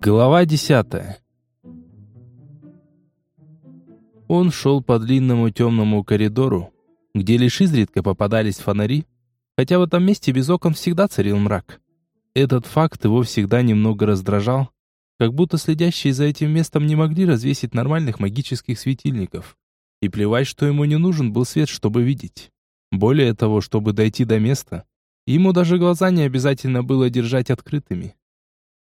Глава десятая. Он шел по длинному темному коридору, где лишь изредка попадались фонари, хотя в этом месте без окон всегда царил мрак. Этот факт его всегда немного раздражал, как будто следящие за этим местом не могли развесить нормальных магических светильников. И плевать, что ему не нужен был свет, чтобы видеть. Более того, чтобы дойти до места, ему даже глаза не обязательно было держать открытыми.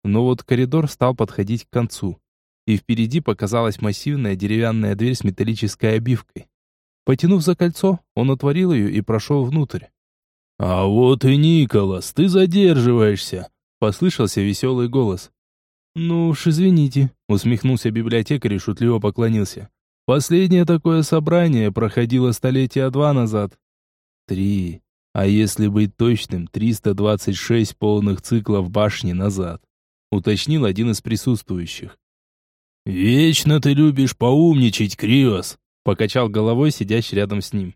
Но вот коридор стал подходить к концу, и впереди показалась массивная деревянная дверь с металлической обивкой. Потянув за кольцо, он отворил ее и прошел внутрь. «А вот и Николас, ты задерживаешься!» — послышался веселый голос. «Ну уж извините», — усмехнулся библиотекарь и шутливо поклонился. «Последнее такое собрание проходило столетия два назад». «Три, а если быть точным, 326 полных циклов башни назад», — уточнил один из присутствующих. «Вечно ты любишь поумничать, Криос», — покачал головой сидящий рядом с ним.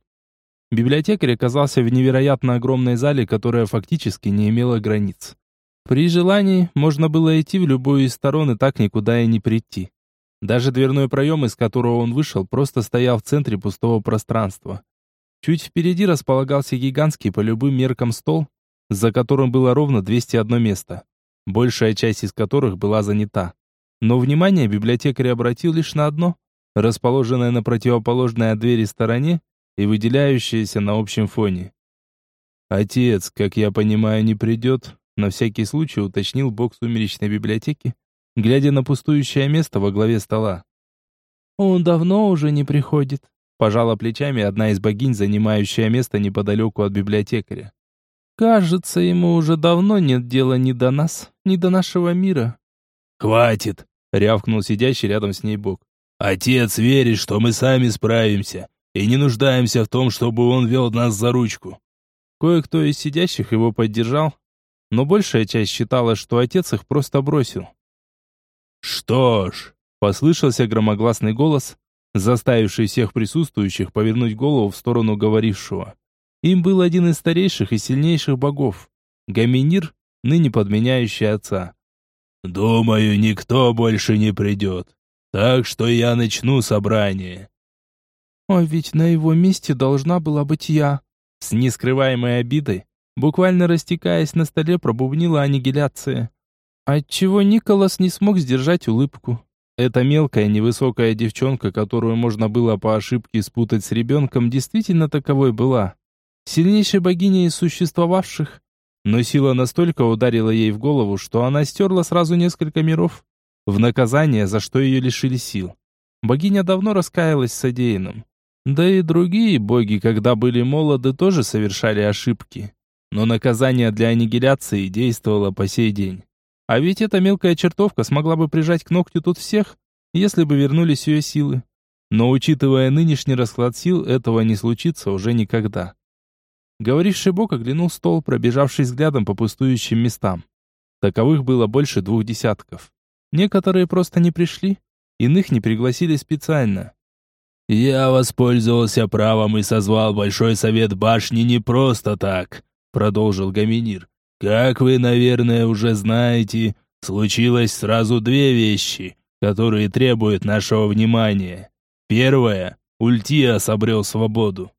Библиотекарь оказался в невероятно огромной зале, которая фактически не имела границ. При желании можно было идти в любую из сторон и так никуда и не прийти. Даже дверной проем, из которого он вышел, просто стоял в центре пустого пространства. Чуть впереди располагался гигантский по любым меркам стол, за которым было ровно 201 место, большая часть из которых была занята. Но внимание библиотекарь обратил лишь на одно, расположенное на противоположной от двери стороне и выделяющееся на общем фоне. «Отец, как я понимаю, не придет», на всякий случай уточнил бог сумеречной библиотеки, глядя на пустующее место во главе стола. «Он давно уже не приходит», пожала плечами одна из богинь, занимающая место неподалеку от библиотекаря. «Кажется, ему уже давно нет дела ни до нас, ни до нашего мира». «Хватит!» — рявкнул сидящий рядом с ней бог. «Отец верит, что мы сами справимся, и не нуждаемся в том, чтобы он вел нас за ручку». Кое-кто из сидящих его поддержал, но большая часть считала, что отец их просто бросил. «Что ж», — послышался громогласный голос, заставивший всех присутствующих повернуть голову в сторону говорившего. Им был один из старейших и сильнейших богов, Гаминир, ныне подменяющий отца. «Думаю, никто больше не придет, так что я начну собрание». «А ведь на его месте должна была быть я», с нескрываемой обидой буквально растекаясь на столе, пробубнила аннигиляция. Отчего Николас не смог сдержать улыбку. Эта мелкая, невысокая девчонка, которую можно было по ошибке спутать с ребенком, действительно таковой была. Сильнейшей богиней из существовавших. Но сила настолько ударила ей в голову, что она стерла сразу несколько миров. В наказание, за что ее лишили сил. Богиня давно раскаялась в содеянном. Да и другие боги, когда были молоды, тоже совершали ошибки но наказание для аннигиляции действовало по сей день. А ведь эта мелкая чертовка смогла бы прижать к ногтю тут всех, если бы вернулись ее силы. Но учитывая нынешний расклад сил, этого не случится уже никогда. Говоривший бог оглянул стол, пробежавший взглядом по пустующим местам. Таковых было больше двух десятков. Некоторые просто не пришли, иных не пригласили специально. «Я воспользовался правом и созвал Большой Совет Башни не просто так», продолжил Гаминир. Как вы, наверное, уже знаете, случилось сразу две вещи, которые требуют нашего внимания. Первое Ультиас обрел свободу.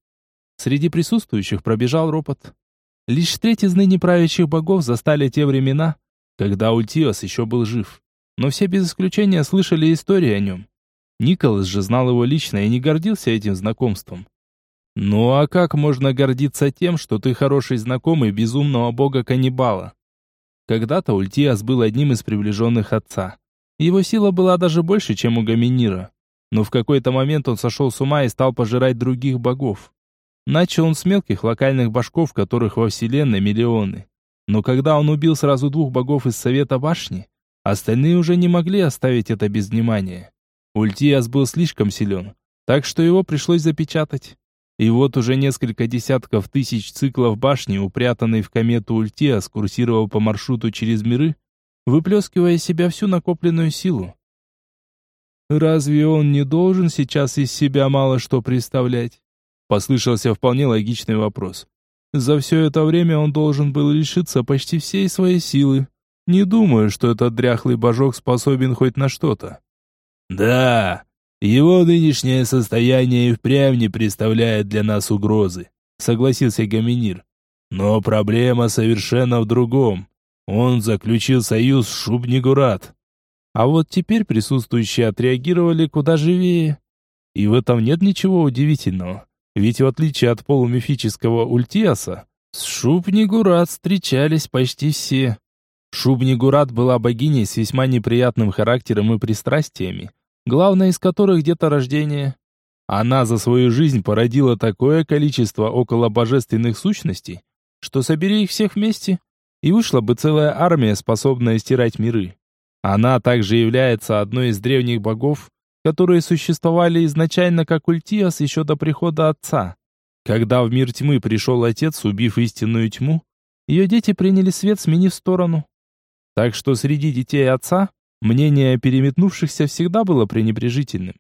Среди присутствующих пробежал ропот. Лишь треть из ныне правящих богов застали те времена, когда Ультиас еще был жив. Но все без исключения слышали истории о нем. Николас же знал его лично и не гордился этим знакомством. Ну а как можно гордиться тем, что ты хороший знакомый безумного бога-каннибала? Когда-то Ультиас был одним из приближенных отца. Его сила была даже больше, чем у Гаминира. Но в какой-то момент он сошел с ума и стал пожирать других богов. Начал он с мелких локальных башков, которых во вселенной миллионы. Но когда он убил сразу двух богов из Совета Башни, остальные уже не могли оставить это без внимания. Ультиас был слишком силен, так что его пришлось запечатать. И вот уже несколько десятков тысяч циклов башни, упрятанной в комету Ультиа, скурсировал по маршруту через миры, выплескивая из себя всю накопленную силу. «Разве он не должен сейчас из себя мало что представлять?» Послышался вполне логичный вопрос. За все это время он должен был лишиться почти всей своей силы. Не думаю, что этот дряхлый божок способен хоть на что-то. Да, его нынешнее состояние и впрямь не представляет для нас угрозы, согласился Гаминир. Но проблема совершенно в другом. Он заключил союз с Шубнигурат. А вот теперь присутствующие отреагировали куда живее. И в этом нет ничего удивительного. Ведь в отличие от полумифического Ультиаса, с Шубнигурат встречались почти все. Шубнигурат была богиней с весьма неприятным характером и пристрастиями, главное из которых где-то рождение. Она за свою жизнь породила такое количество около божественных сущностей, что собери их всех вместе, и вышла бы целая армия, способная стирать миры. Она также является одной из древних богов, которые существовали изначально как Ультиас еще до прихода Отца. Когда в мир тьмы пришел Отец, убив истинную тьму, ее дети приняли свет, сменив сторону. Так что среди детей Отца мнение о переметнувшихся всегда было пренебрежительным.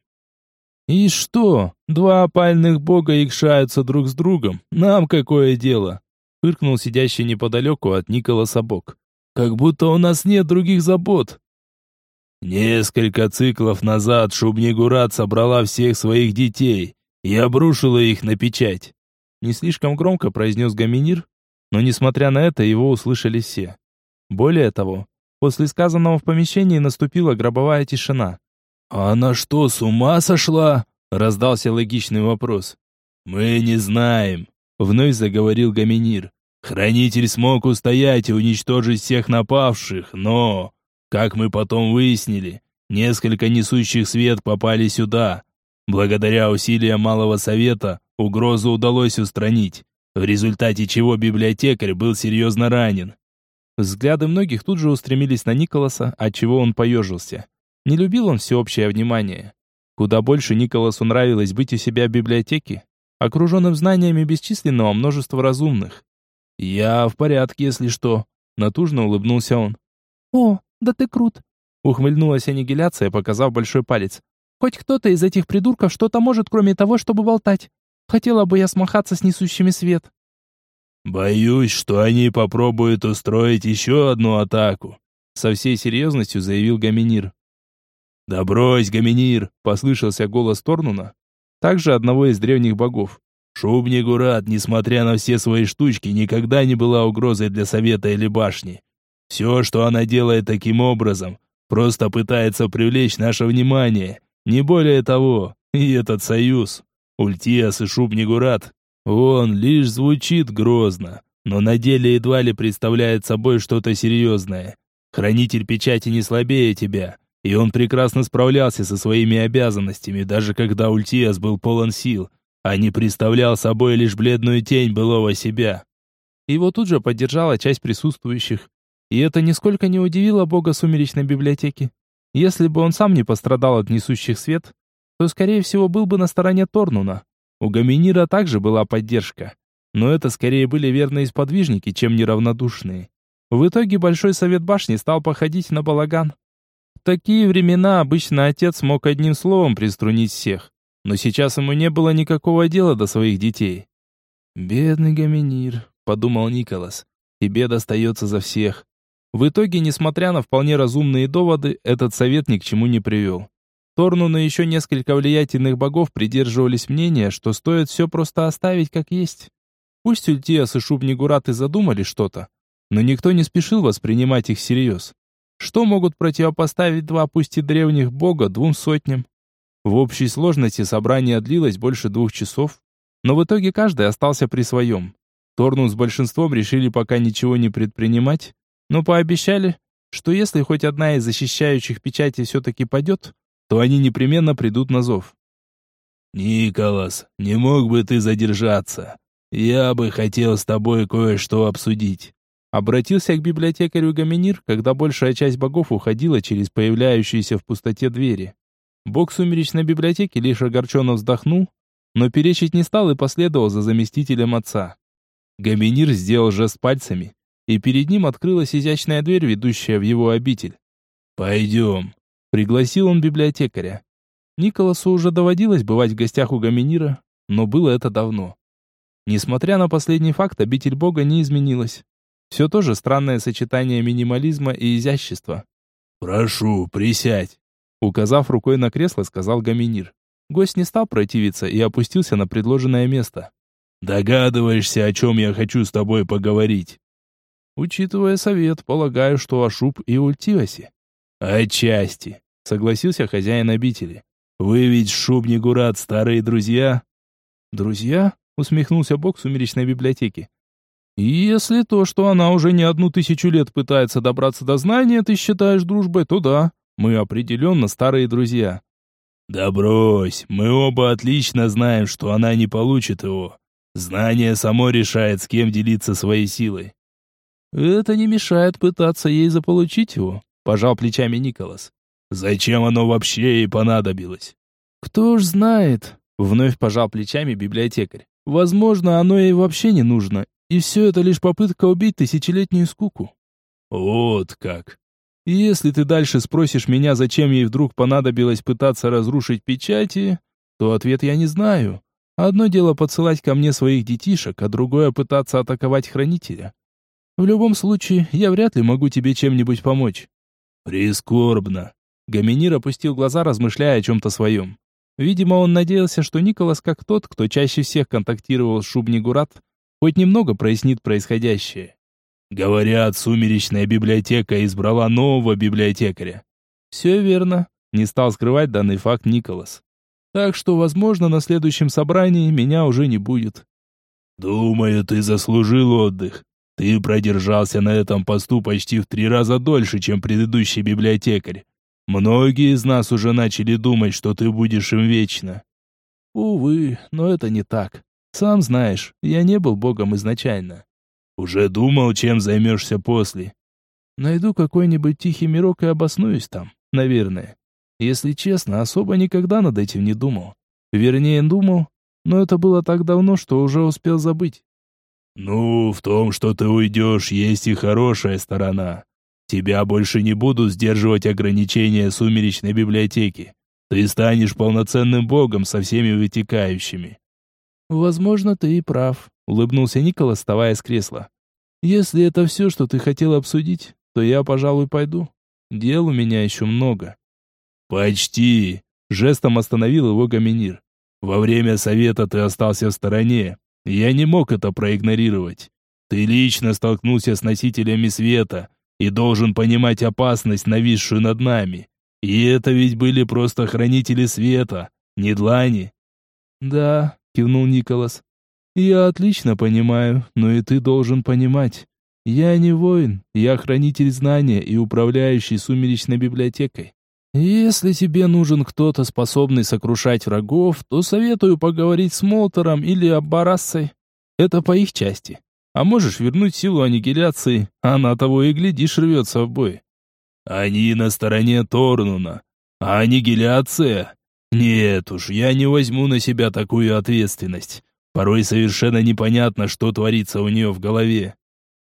«И что? Два опальных бога икшаются друг с другом. Нам какое дело?» Фыркнул сидящий неподалеку от Николаса Бог. «Как будто у нас нет других забот». Несколько циклов назад Шубнигурат собрала всех своих детей и обрушила их на печать. Не слишком громко произнес Гаминир, но несмотря на это его услышали все. Более того, после сказанного в помещении наступила гробовая тишина. «А она что, с ума сошла?» — раздался логичный вопрос. «Мы не знаем», — вновь заговорил Гаминир. «Хранитель смог устоять и уничтожить всех напавших, но...» Как мы потом выяснили, несколько несущих свет попали сюда. Благодаря усилиям Малого Совета угрозу удалось устранить, в результате чего библиотекарь был серьезно ранен. Взгляды многих тут же устремились на Николаса, отчего он поежился. Не любил он всеобщее внимание. Куда больше Николасу нравилось быть у себя в библиотеке, окруженным знаниями бесчисленного множества разумных. «Я в порядке, если что», — натужно улыбнулся он. «О, да ты крут!» Ухмыльнулась аннигиляция, показав большой палец. «Хоть кто-то из этих придурков что-то может, кроме того, чтобы болтать. Хотела бы я смахаться с несущими свет». «Боюсь, что они попробуют устроить еще одну атаку», со всей серьезностью заявил Гаминир. «Да брось, Гаминир!» — послышался голос Торнуна, также одного из древних богов. «Шубнигурат, несмотря на все свои штучки, никогда не была угрозой для Совета или Башни. Все, что она делает таким образом, просто пытается привлечь наше внимание, не более того. И этот союз, Ультиас и Шубнигурат, он лишь звучит грозно, но на деле едва ли представляет собой что-то серьезное. Хранитель печати не слабее тебя, и он прекрасно справлялся со своими обязанностями, даже когда Ультиас был полон сил, а не представлял собой лишь бледную тень былого себя. Его тут же поддержала часть присутствующих, и это нисколько не удивило бога сумеречной библиотеки. Если бы он сам не пострадал от несущих свет, то, скорее всего, был бы на стороне Торнуна. У Гаминира также была поддержка. Но это скорее были верные сподвижники, чем неравнодушные. В итоге Большой Совет Башни стал походить на балаган. В такие времена обычно отец мог одним словом приструнить всех, но сейчас ему не было никакого дела до своих детей. «Бедный Гаминир», — подумал Николас, — «тебе достается за всех. В итоге, несмотря на вполне разумные доводы, этот совет ни к чему не привел. Торнун и еще несколько влиятельных богов придерживались мнения, что стоит все просто оставить как есть. Пусть Ультиас и Шубнигурат задумали что-то, но никто не спешил воспринимать их всерьез. Что могут противопоставить два пусть и древних бога двум сотням? В общей сложности собрание длилось больше двух часов, но в итоге каждый остался при своем. Торнун с большинством решили пока ничего не предпринимать, но пообещали, что если хоть одна из защищающих печати все-таки падет, то они непременно придут на зов. «Николас, не мог бы ты задержаться? Я бы хотел с тобой кое-что обсудить». Обратился к библиотекарю Гаминир, когда большая часть богов уходила через появляющиеся в пустоте двери. Бог сумеречной библиотеки лишь огорченно вздохнул, но перечить не стал и последовал за заместителем отца. Гаминир сделал жест пальцами, и перед ним открылась изящная дверь, ведущая в его обитель. «Пойдем», — пригласил он библиотекаря. Николасу уже доводилось бывать в гостях у Гаминира, но было это давно. Несмотря на последний факт, обитель бога не изменилась. Все то же странное сочетание минимализма и изящества. «Прошу, присядь», — указав рукой на кресло, сказал Гаминир. Гость не стал противиться и опустился на предложенное место. «Догадываешься, о чем я хочу с тобой поговорить?» «Учитывая совет, полагаю, что о Шуб и Ультивасе». «Отчасти», — согласился хозяин обители. «Вы ведь Шубнигурат старые друзья?» «Друзья?» — усмехнулся бог сумеречной библиотеки. «Если то, что она уже не одну тысячу лет пытается добраться до знания, ты считаешь дружбой, то да, мы определенно старые друзья». «Да брось, мы оба отлично знаем, что она не получит его. Знание само решает, с кем делиться своей силой». «Это не мешает пытаться ей заполучить его», — пожал плечами Николас. «Зачем оно вообще ей понадобилось?» «Кто ж знает», — вновь пожал плечами библиотекарь. «Возможно, оно ей вообще не нужно, и все это лишь попытка убить тысячелетнюю скуку». «Вот как!» Если ты дальше спросишь меня, зачем ей вдруг понадобилось пытаться разрушить печати, то ответ я не знаю. Одно дело подсылать ко мне своих детишек, а другое пытаться атаковать хранителя. В любом случае, я вряд ли могу тебе чем-нибудь помочь. Прискорбно. Гаминир опустил глаза, размышляя о чем-то своем. Видимо, он надеялся, что Николас, как тот, кто чаще всех контактировал с Шубнигурат, хоть немного прояснит происходящее. Говорят, сумеречная библиотека избрала нового библиотекаря. Все верно. Не стал скрывать данный факт Николас. Так что, возможно, на следующем собрании меня уже не будет. Думаю, ты заслужил отдых. Ты продержался на этом посту почти в три раза дольше, чем предыдущий библиотекарь. Многие из нас уже начали думать, что ты будешь им вечно. Увы, но это не так. Сам знаешь, я не был богом изначально. Уже думал, чем займешься после? Найду какой-нибудь тихий мирок и обоснуюсь там, наверное. Если честно, особо никогда над этим не думал. Вернее, думал, но это было так давно, что уже успел забыть. Ну, в том, что ты уйдешь, есть и хорошая сторона. Тебя больше не будут сдерживать ограничения сумеречной библиотеки. Ты станешь полноценным богом со всеми вытекающими. Возможно, ты и прав улыбнулся Николас, вставая с кресла. Если это все, что ты хотел обсудить, то я, пожалуй, пойду. Дел у меня еще много. Почти, жестом остановил его Гаминир. Во время совета ты остался в стороне. Я не мог это проигнорировать. Ты лично столкнулся с носителями света и должен понимать опасность, нависшую над нами. И это ведь были просто хранители света, не длани. Да, кивнул Николас. Я отлично понимаю, но и ты должен понимать. Я не воин, я хранитель знания и управляющий сумеречной библиотекой. Если тебе нужен кто-то, способный сокрушать врагов, то советую поговорить с Молтером или Аббарассой. Это по их части. А можешь вернуть силу аннигиляции, она того и глядишь рвется в бой. Они на стороне Торнуна. А аннигиляция? Нет уж, я не возьму на себя такую ответственность. Порой совершенно непонятно, что творится у нее в голове.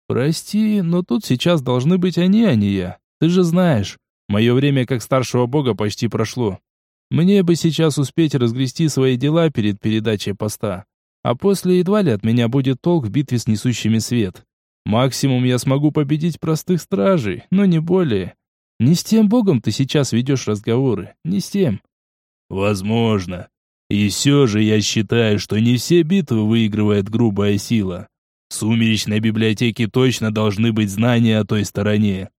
«Прости, но тут сейчас должны быть они, а не я. Ты же знаешь, мое время как старшего бога почти прошло. Мне бы сейчас успеть разгрести свои дела перед передачей поста. А после едва ли от меня будет толк в битве с несущими свет. Максимум я смогу победить простых стражей, но не более. Не с тем богом ты сейчас ведешь разговоры, не с тем». «Возможно. И все же я считаю, что не все битвы выигрывает грубая сила. В сумеречной библиотеке точно должны быть знания о той стороне.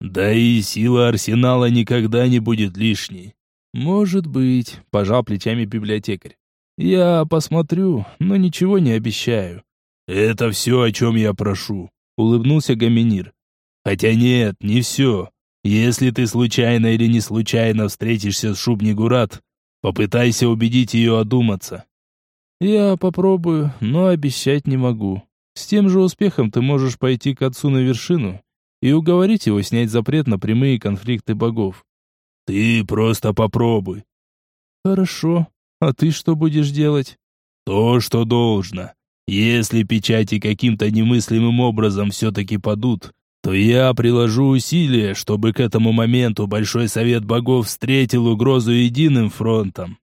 Да и сила арсенала никогда не будет лишней. Может быть, пожал плечами библиотекарь. Я посмотрю, но ничего не обещаю. Это все, о чем я прошу, улыбнулся Гаминир. Хотя нет, не все. Если ты случайно или не случайно встретишься с Шубнигурат, Попытайся убедить ее одуматься. Я попробую, но обещать не могу. С тем же успехом ты можешь пойти к отцу на вершину и уговорить его снять запрет на прямые конфликты богов. Ты просто попробуй. Хорошо. А ты что будешь делать? То, что должно. Если печати каким-то немыслимым образом все-таки падут, то я приложу усилия, чтобы к этому моменту Большой Совет Богов встретил угрозу единым фронтом.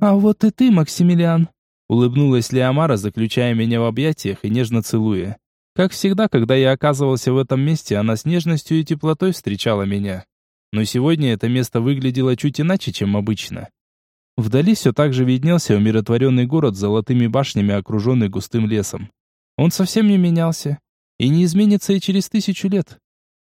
«А вот и ты, Максимилиан!» Улыбнулась Леомара, заключая меня в объятиях и нежно целуя. Как всегда, когда я оказывался в этом месте, она с нежностью и теплотой встречала меня. Но сегодня это место выглядело чуть иначе, чем обычно. Вдали все так же виднелся умиротворенный город с золотыми башнями, окруженный густым лесом. Он совсем не менялся. И не изменится и через тысячу лет.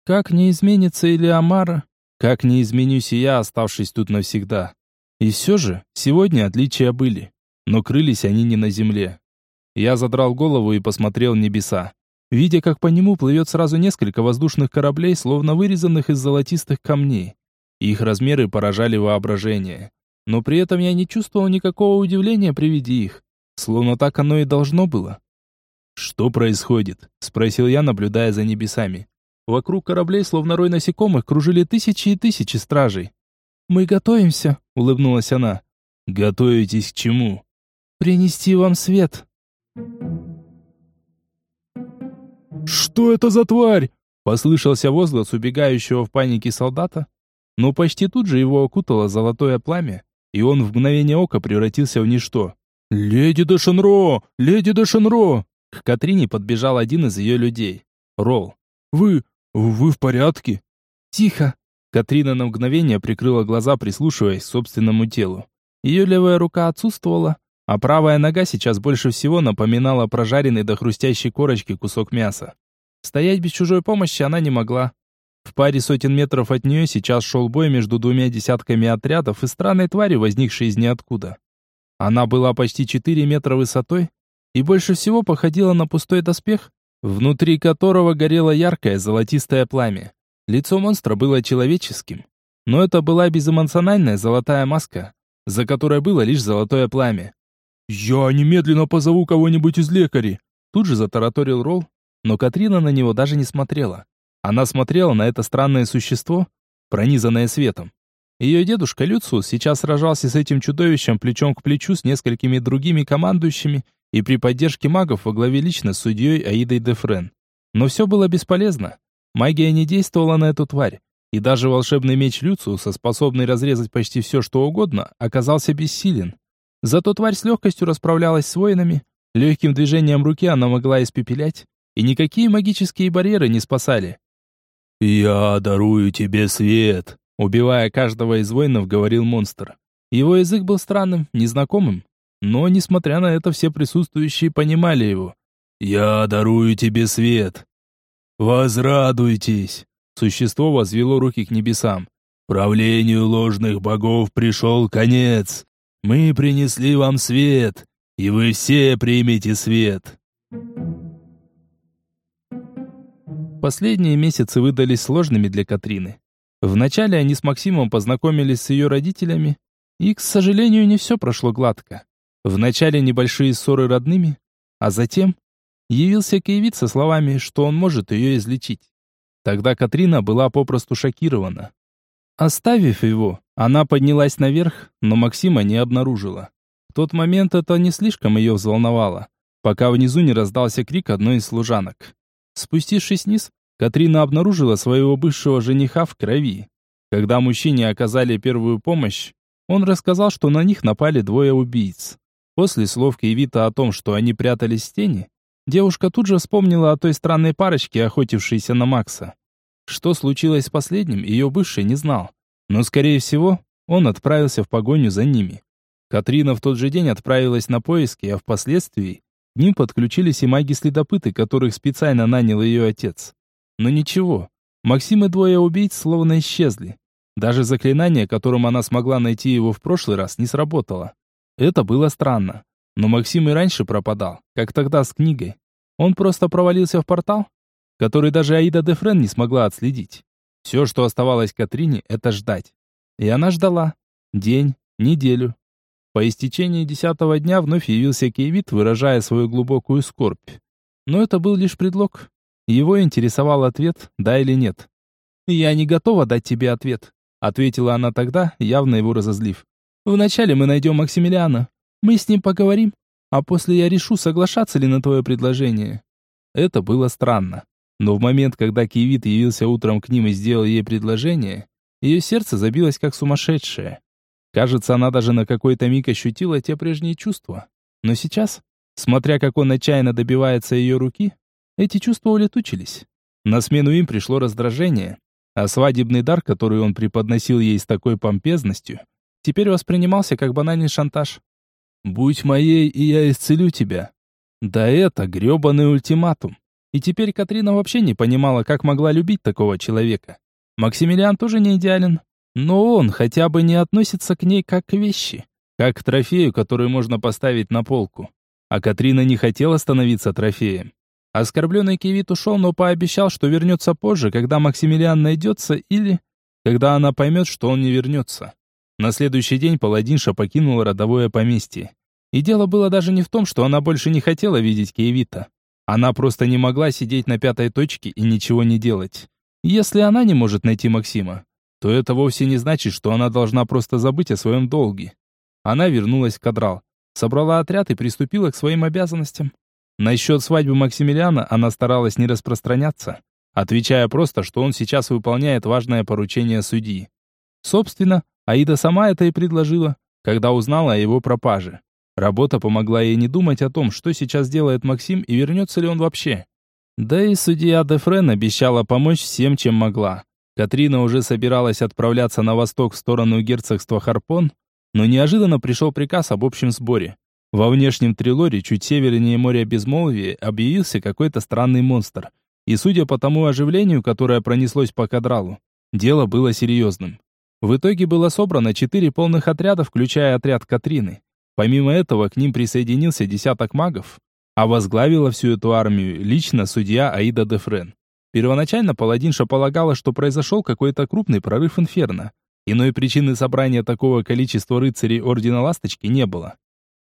Как не изменится и Леомара, как не изменюсь и я, оставшись тут навсегда. И все же, сегодня отличия были. Но крылись они не на земле. Я задрал голову и посмотрел небеса. Видя, как по нему плывет сразу несколько воздушных кораблей, словно вырезанных из золотистых камней. Их размеры поражали воображение. Но при этом я не чувствовал никакого удивления при виде их. Словно так оно и должно было. «Что происходит?» — спросил я, наблюдая за небесами. Вокруг кораблей, словно рой насекомых, кружили тысячи и тысячи стражей. «Мы готовимся», — улыбнулась она. «Готовитесь к чему?» «Принести вам свет». «Что это за тварь?» — послышался возглас убегающего в панике солдата. Но почти тут же его окутало золотое пламя, и он в мгновение ока превратился в ничто. «Леди де Шенро! Леди де Шенро!» К Катрине подбежал один из ее людей. Ролл. «Вы... вы в порядке?» «Тихо!» Катрина на мгновение прикрыла глаза, прислушиваясь к собственному телу. Ее левая рука отсутствовала, а правая нога сейчас больше всего напоминала прожаренный до хрустящей корочки кусок мяса. Стоять без чужой помощи она не могла. В паре сотен метров от нее сейчас шел бой между двумя десятками отрядов и странной твари, возникшей из ниоткуда. Она была почти 4 метра высотой и больше всего походила на пустой доспех, внутри которого горело яркое золотистое пламя. Лицо монстра было человеческим, но это была безэмоциональная золотая маска, за которой было лишь золотое пламя. «Я немедленно позову кого-нибудь из лекарей!» Тут же затараторил Ролл, но Катрина на него даже не смотрела. Она смотрела на это странное существо, пронизанное светом. Ее дедушка Люциус сейчас сражался с этим чудовищем плечом к плечу с несколькими другими командующими и при поддержке магов во главе лично с судьей Аидой Дефрен. Но все было бесполезно. Магия не действовала на эту тварь, и даже волшебный меч Люциуса, способный разрезать почти все, что угодно, оказался бессилен. Зато тварь с легкостью расправлялась с воинами, легким движением руки она могла испепелять, и никакие магические барьеры не спасали. «Я дарую тебе свет», — убивая каждого из воинов, говорил монстр. Его язык был странным, незнакомым, но, несмотря на это, все присутствующие понимали его. «Я дарую тебе свет. Возрадуйтесь!» Существо возвело руки к небесам. «Правлению ложных богов пришел конец. Мы принесли вам свет, и вы все примете свет». Последние месяцы выдались сложными для Катрины. Вначале они с Максимом познакомились с ее родителями, и, к сожалению, не все прошло гладко. Вначале небольшие ссоры родными, а затем явился Кейвит со словами, что он может ее излечить. Тогда Катрина была попросту шокирована. Оставив его, она поднялась наверх, но Максима не обнаружила. В тот момент это не слишком ее взволновало, пока внизу не раздался крик одной из служанок. Спустившись вниз, Катрина обнаружила своего бывшего жениха в крови. Когда мужчине оказали первую помощь, он рассказал, что на них напали двое убийц. После слов Киевита о том, что они прятались в тени, девушка тут же вспомнила о той странной парочке, охотившейся на Макса. Что случилось с последним, ее бывший не знал. Но, скорее всего, он отправился в погоню за ними. Катрина в тот же день отправилась на поиски, а впоследствии к ним подключились и маги-следопыты, которых специально нанял ее отец. Но ничего, Максим и двое убийц словно исчезли. Даже заклинание, которым она смогла найти его в прошлый раз, не сработало. Это было странно. Но Максим и раньше пропадал, как тогда с книгой. Он просто провалился в портал, который даже Аида де Френ не смогла отследить. Все, что оставалось Катрине, это ждать. И она ждала. День, неделю, по истечении десятого дня вновь явился Кейвит, выражая свою глубокую скорбь. Но это был лишь предлог. Его интересовал ответ, да или нет. «Я не готова дать тебе ответ», — ответила она тогда, явно его разозлив. «Вначале мы найдем Максимилиана. Мы с ним поговорим, а после я решу, соглашаться ли на твое предложение». Это было странно. Но в момент, когда Киевит явился утром к ним и сделал ей предложение, ее сердце забилось как сумасшедшее. Кажется, она даже на какой-то миг ощутила те прежние чувства. Но сейчас, смотря как он отчаянно добивается ее руки, эти чувства улетучились. На смену им пришло раздражение, а свадебный дар, который он преподносил ей с такой помпезностью, теперь воспринимался как банальный шантаж. «Будь моей, и я исцелю тебя». Да это грёбаный ультиматум. И теперь Катрина вообще не понимала, как могла любить такого человека. Максимилиан тоже не идеален, но он хотя бы не относится к ней как к вещи, как к трофею, который можно поставить на полку. А Катрина не хотела становиться трофеем. Оскорбленный Кивит ушел, но пообещал, что вернется позже, когда Максимилиан найдется или... Когда она поймет, что он не вернется. На следующий день паладинша покинула родовое поместье. И дело было даже не в том, что она больше не хотела видеть Киевита. Она просто не могла сидеть на пятой точке и ничего не делать. Если она не может найти Максима, то это вовсе не значит, что она должна просто забыть о своем долге. Она вернулась в Кадрал, собрала отряд и приступила к своим обязанностям. Насчет свадьбы Максимилиана она старалась не распространяться, отвечая просто, что он сейчас выполняет важное поручение судьи. Собственно, Аида сама это и предложила, когда узнала о его пропаже. Работа помогла ей не думать о том, что сейчас делает Максим и вернется ли он вообще. Да и судья Дефрен обещала помочь всем, чем могла. Катрина уже собиралась отправляться на восток в сторону герцогства Харпон, но неожиданно пришел приказ об общем сборе. Во внешнем Трилоре, чуть севернее моря Безмолвия, объявился какой-то странный монстр. И судя по тому оживлению, которое пронеслось по кадралу, дело было серьезным. В итоге было собрано четыре полных отряда, включая отряд Катрины. Помимо этого, к ним присоединился десяток магов, а возглавила всю эту армию лично судья Аида Дефрен. Первоначально паладинша полагала, что произошел какой-то крупный прорыв инферно. Иной причины собрания такого количества рыцарей Ордена Ласточки не было.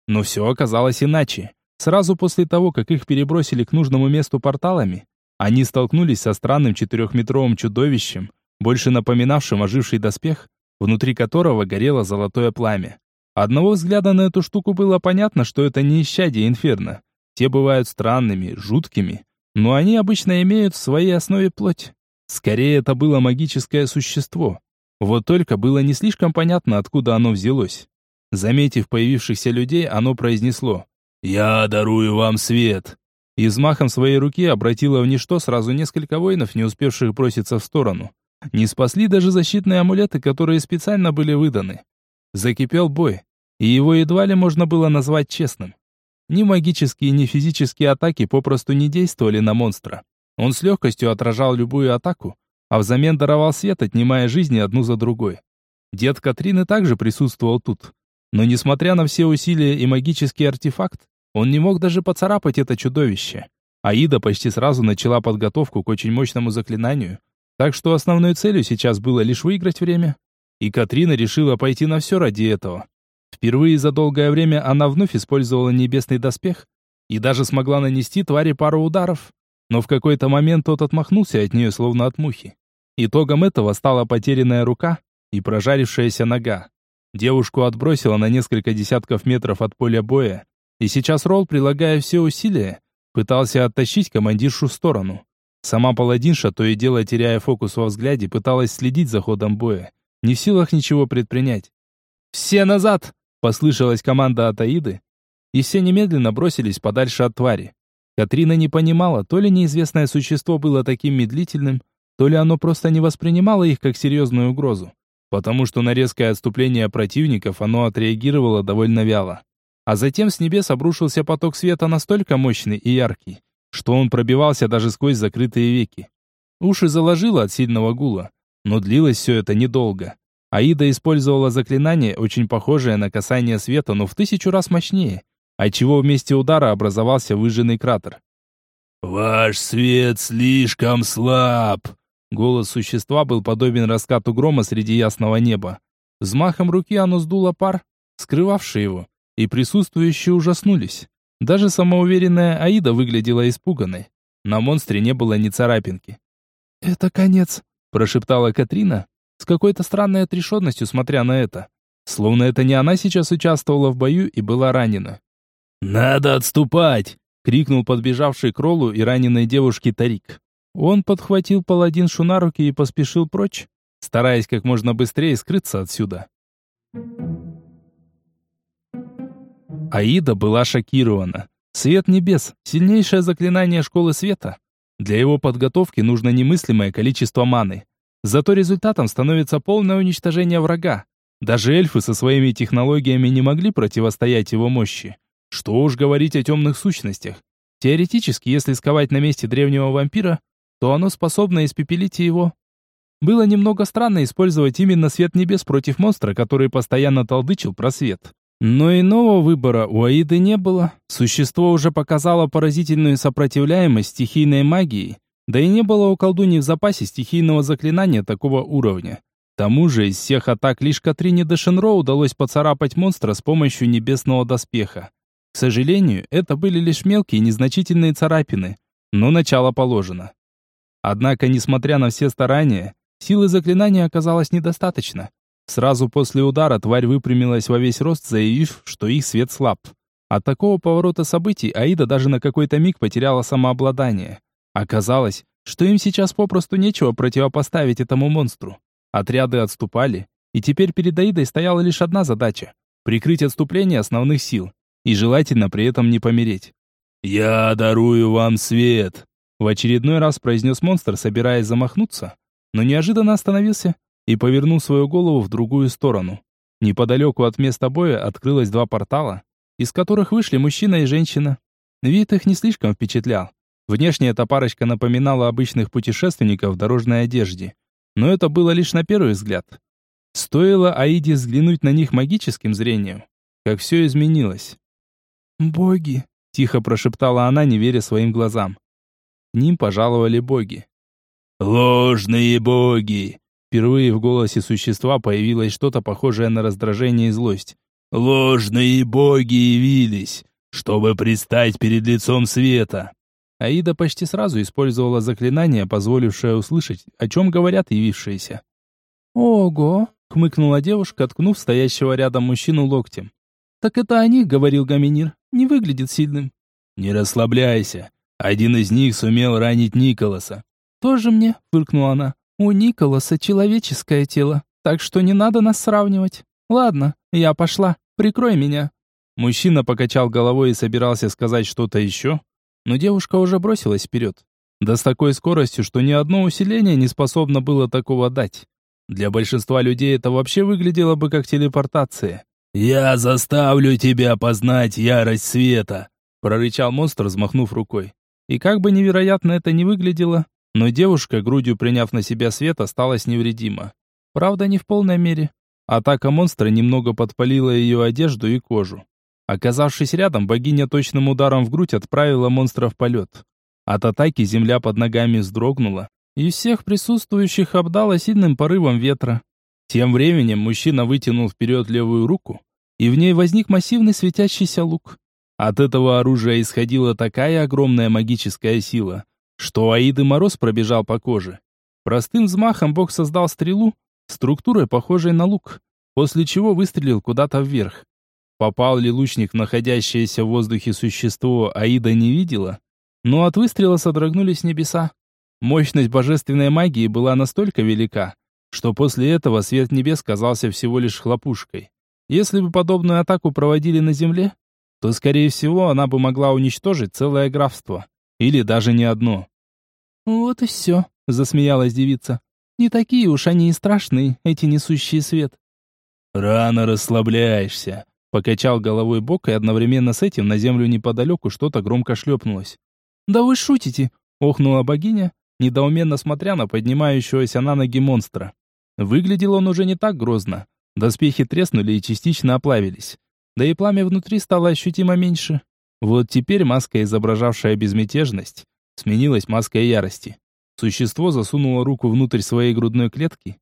Но все оказалось иначе. Сразу после того, как их перебросили к нужному месту порталами, они столкнулись со странным четырехметровым чудовищем, больше напоминавшим оживший доспех, внутри которого горело золотое пламя. Одного взгляда на эту штуку было понятно, что это не исчадие инферно. Те бывают странными, жуткими, но они обычно имеют в своей основе плоть. Скорее, это было магическое существо. Вот только было не слишком понятно, откуда оно взялось. Заметив появившихся людей, оно произнесло «Я дарую вам свет!» и взмахом своей руки обратило в ничто сразу несколько воинов, не успевших броситься в сторону. Не спасли даже защитные амулеты, которые специально были выданы. Закипел бой, и его едва ли можно было назвать честным. Ни магические, ни физические атаки попросту не действовали на монстра. Он с легкостью отражал любую атаку, а взамен даровал свет, отнимая жизни одну за другой. Дед Катрины также присутствовал тут. Но несмотря на все усилия и магический артефакт, он не мог даже поцарапать это чудовище. Аида почти сразу начала подготовку к очень мощному заклинанию, так что основной целью сейчас было лишь выиграть время. И Катрина решила пойти на все ради этого. Впервые за долгое время она вновь использовала небесный доспех и даже смогла нанести твари пару ударов, но в какой-то момент тот отмахнулся от нее словно от мухи. Итогом этого стала потерянная рука и прожарившаяся нога. Девушку отбросило на несколько десятков метров от поля боя, и сейчас Ролл, прилагая все усилия, пытался оттащить командиршу в сторону. Сама паладинша, то и дело теряя фокус во взгляде, пыталась следить за ходом боя, не в силах ничего предпринять. «Все назад!» Послышалась команда от Аиды, и все немедленно бросились подальше от твари. Катрина не понимала, то ли неизвестное существо было таким медлительным, то ли оно просто не воспринимало их как серьезную угрозу, потому что на резкое отступление противников оно отреагировало довольно вяло. А затем с небес обрушился поток света настолько мощный и яркий, что он пробивался даже сквозь закрытые веки. Уши заложило от сильного гула, но длилось все это недолго. Аида использовала заклинание, очень похожее на касание света, но в тысячу раз мощнее, отчего вместе удара образовался выжженный кратер. «Ваш свет слишком слаб!» Голос существа был подобен раскату грома среди ясного неба. Взмахом руки оно сдуло пар, скрывавший его, и присутствующие ужаснулись. Даже самоуверенная Аида выглядела испуганной. На монстре не было ни царапинки. «Это конец», – прошептала Катрина, с какой-то странной отрешенностью смотря на это. Словно это не она сейчас участвовала в бою и была ранена. «Надо отступать!» — крикнул подбежавший к Роллу и раненой девушке Тарик. Он подхватил паладиншу на руки и поспешил прочь, стараясь как можно быстрее скрыться отсюда. Аида была шокирована. Свет небес – сильнейшее заклинание школы света. Для его подготовки нужно немыслимое количество маны. Зато результатом становится полное уничтожение врага. Даже эльфы со своими технологиями не могли противостоять его мощи. Что уж говорить о темных сущностях. Теоретически, если сковать на месте древнего вампира, то оно способно испепелить его. Было немного странно использовать именно свет небес против монстра, который постоянно толдычил про свет. Но иного выбора у Аиды не было. Существо уже показало поразительную сопротивляемость стихийной магии, да и не было у колдуни в запасе стихийного заклинания такого уровня. К тому же из всех атак лишь Катрине де Шенро удалось поцарапать монстра с помощью небесного доспеха. К сожалению, это были лишь мелкие незначительные царапины, но начало положено. Однако, несмотря на все старания, силы заклинания оказалось недостаточно. Сразу после удара тварь выпрямилась во весь рост, заявив, что их свет слаб. От такого поворота событий Аида даже на какой-то миг потеряла самообладание. Оказалось, что им сейчас попросту нечего противопоставить этому монстру. Отряды отступали, и теперь перед Аидой стояла лишь одна задача — прикрыть отступление основных сил, и желательно при этом не помереть. «Я дарую вам свет!» В очередной раз произнес монстр, собираясь замахнуться, но неожиданно остановился и повернул свою голову в другую сторону. Неподалеку от места боя открылось два портала, из которых вышли мужчина и женщина. Вид их не слишком впечатлял. Внешне эта парочка напоминала обычных путешественников в дорожной одежде. Но это было лишь на первый взгляд. Стоило Аиде взглянуть на них магическим зрением, как все изменилось. «Боги!» — тихо прошептала она, не веря своим глазам. К ним пожаловали боги. «Ложные боги!» Впервые в голосе существа появилось что-то похожее на раздражение и злость. «Ложные боги явились, чтобы предстать перед лицом света!» Аида почти сразу использовала заклинание, позволившее услышать, о чем говорят явившиеся. «Ого!» — хмыкнула девушка, ткнув стоящего рядом мужчину локтем. «Так это о них», — говорил Гаминир. «Не выглядит сильным». «Не расслабляйся. Один из них сумел ранить Николаса». «Тоже мне», — фыркнула она. У Николаса человеческое тело, так что не надо нас сравнивать. Ладно, я пошла. Прикрой меня. Мужчина покачал головой и собирался сказать что-то еще, но девушка уже бросилась вперед. Да с такой скоростью, что ни одно усиление не способно было такого дать. Для большинства людей это вообще выглядело бы как телепортация. «Я заставлю тебя познать ярость света!» прорычал монстр, взмахнув рукой. И как бы невероятно это ни выглядело, но девушка, грудью приняв на себя свет, осталась невредима. Правда, не в полной мере. Атака монстра немного подпалила ее одежду и кожу. Оказавшись рядом, богиня точным ударом в грудь отправила монстра в полет. От атаки земля под ногами вздрогнула, и всех присутствующих обдала сильным порывом ветра. Тем временем мужчина вытянул вперед левую руку, и в ней возник массивный светящийся лук. От этого оружия исходила такая огромная магическая сила, что Аиды мороз пробежал по коже. Простым взмахом бог создал стрелу, структурой похожей на лук, после чего выстрелил куда-то вверх. Попал ли лучник в находящееся в воздухе существо, Аида не видела, но от выстрела содрогнулись небеса. Мощность божественной магии была настолько велика, что после этого свет небес казался всего лишь хлопушкой. Если бы подобную атаку проводили на земле, то, скорее всего, она бы могла уничтожить целое графство. Или даже не одно. «Вот и все», — засмеялась девица. «Не такие уж они и страшные, эти несущие свет». «Рано расслабляешься», — покачал головой бок, и одновременно с этим на землю неподалеку что-то громко шлепнулось. «Да вы шутите», — охнула богиня, недоуменно смотря на поднимающегося на ноги монстра. Выглядел он уже не так грозно. Доспехи треснули и частично оплавились. Да и пламя внутри стало ощутимо меньше. Вот теперь маска, изображавшая безмятежность, сменилась маской ярости. Существо засунуло руку внутрь своей грудной клетки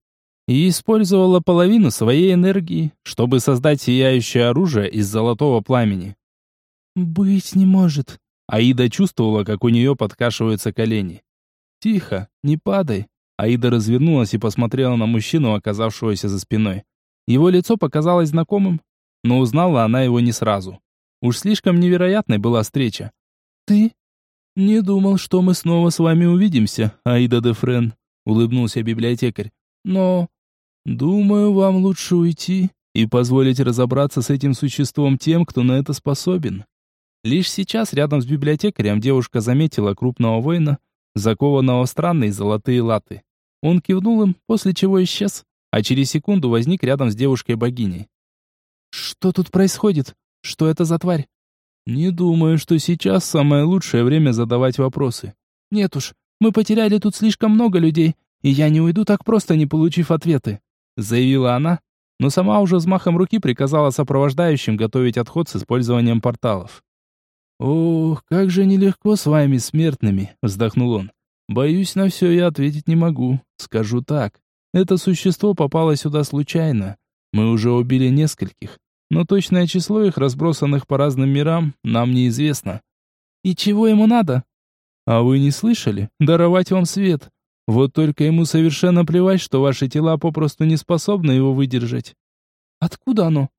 и использовало половину своей энергии, чтобы создать сияющее оружие из золотого пламени. «Быть не может». Аида чувствовала, как у нее подкашиваются колени. «Тихо, не падай». Аида развернулась и посмотрела на мужчину, оказавшегося за спиной. Его лицо показалось знакомым, но узнала она его не сразу. Уж слишком невероятной была встреча. «Ты?» «Не думал, что мы снова с вами увидимся, Аида де Френ», — улыбнулся библиотекарь. «Но, думаю, вам лучше уйти». и позволить разобраться с этим существом тем, кто на это способен. Лишь сейчас рядом с библиотекарем девушка заметила крупного воина, закованного в странные золотые латы. Он кивнул им, после чего исчез, а через секунду возник рядом с девушкой-богиней. «Что тут происходит? Что это за тварь?» «Не думаю, что сейчас самое лучшее время задавать вопросы». «Нет уж, мы потеряли тут слишком много людей, и я не уйду так просто, не получив ответы», заявила она, но сама уже взмахом руки приказала сопровождающим готовить отход с использованием порталов. «Ох, как же нелегко с вами, смертными», — вздохнул он. «Боюсь, на все я ответить не могу. Скажу так. Это существо попало сюда случайно. Мы уже убили нескольких, но точное число их, разбросанных по разным мирам, нам неизвестно». «И чего ему надо?» «А вы не слышали? Даровать вам свет. Вот только ему совершенно плевать, что ваши тела попросту не способны его выдержать». «Откуда оно?»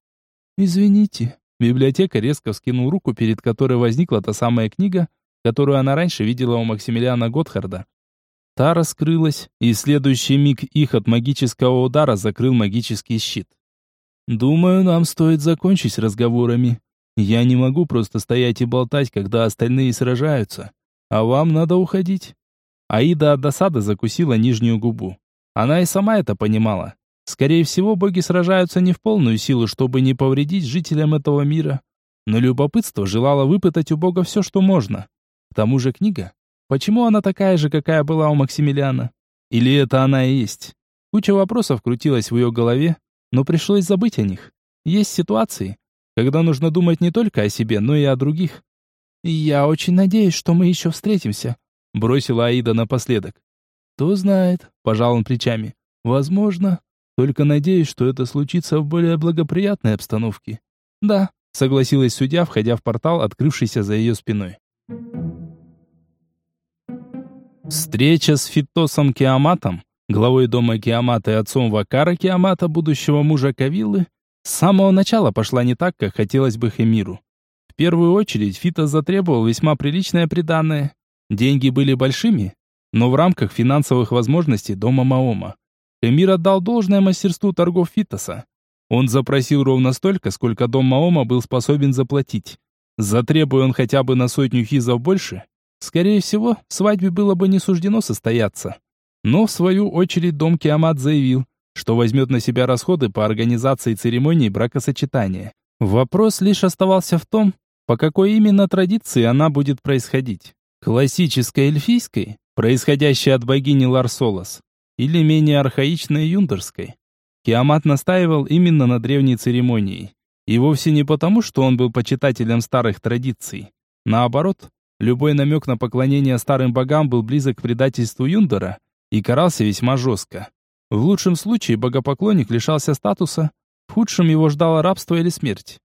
«Извините, Библиотека резко вскинул руку, перед которой возникла та самая книга, которую она раньше видела у Максимилиана Готхарда. Та раскрылась, и следующий миг их от магического удара закрыл магический щит. «Думаю, нам стоит закончить с разговорами. Я не могу просто стоять и болтать, когда остальные сражаются. А вам надо уходить». Аида от досады закусила нижнюю губу. Она и сама это понимала. Скорее всего, боги сражаются не в полную силу, чтобы не повредить жителям этого мира. Но любопытство желало выпытать у бога все, что можно. К тому же книга. Почему она такая же, какая была у Максимилиана? Или это она и есть? Куча вопросов крутилась в ее голове, но пришлось забыть о них. Есть ситуации, когда нужно думать не только о себе, но и о других. «Я очень надеюсь, что мы еще встретимся», — бросила Аида напоследок. «Кто знает», — пожал он плечами. «Возможно, только надеюсь, что это случится в более благоприятной обстановке. Да, согласилась судья, входя в портал, открывшийся за ее спиной. Встреча с Фитосом Киаматом, главой дома Киамата и отцом Вакара Киамата, будущего мужа Кавиллы, с самого начала пошла не так, как хотелось бы Хемиру. В первую очередь Фитос затребовал весьма приличное приданое. Деньги были большими, но в рамках финансовых возможностей дома Маома. Эмир отдал должное мастерству торгов Фитоса. Он запросил ровно столько, сколько дом Маома был способен заплатить. Затребуя он хотя бы на сотню хизов больше, скорее всего, свадьбе было бы не суждено состояться. Но в свою очередь дом Киамат заявил, что возьмет на себя расходы по организации церемонии бракосочетания. Вопрос лишь оставался в том, по какой именно традиции она будет происходить. Классической эльфийской, происходящей от богини Ларсолос, или менее архаичной юндерской. Киамат настаивал именно на древней церемонии. И вовсе не потому, что он был почитателем старых традиций. Наоборот, любой намек на поклонение старым богам был близок к предательству Юндера и карался весьма жестко. В лучшем случае богопоклонник лишался статуса, в худшем его ждало рабство или смерть.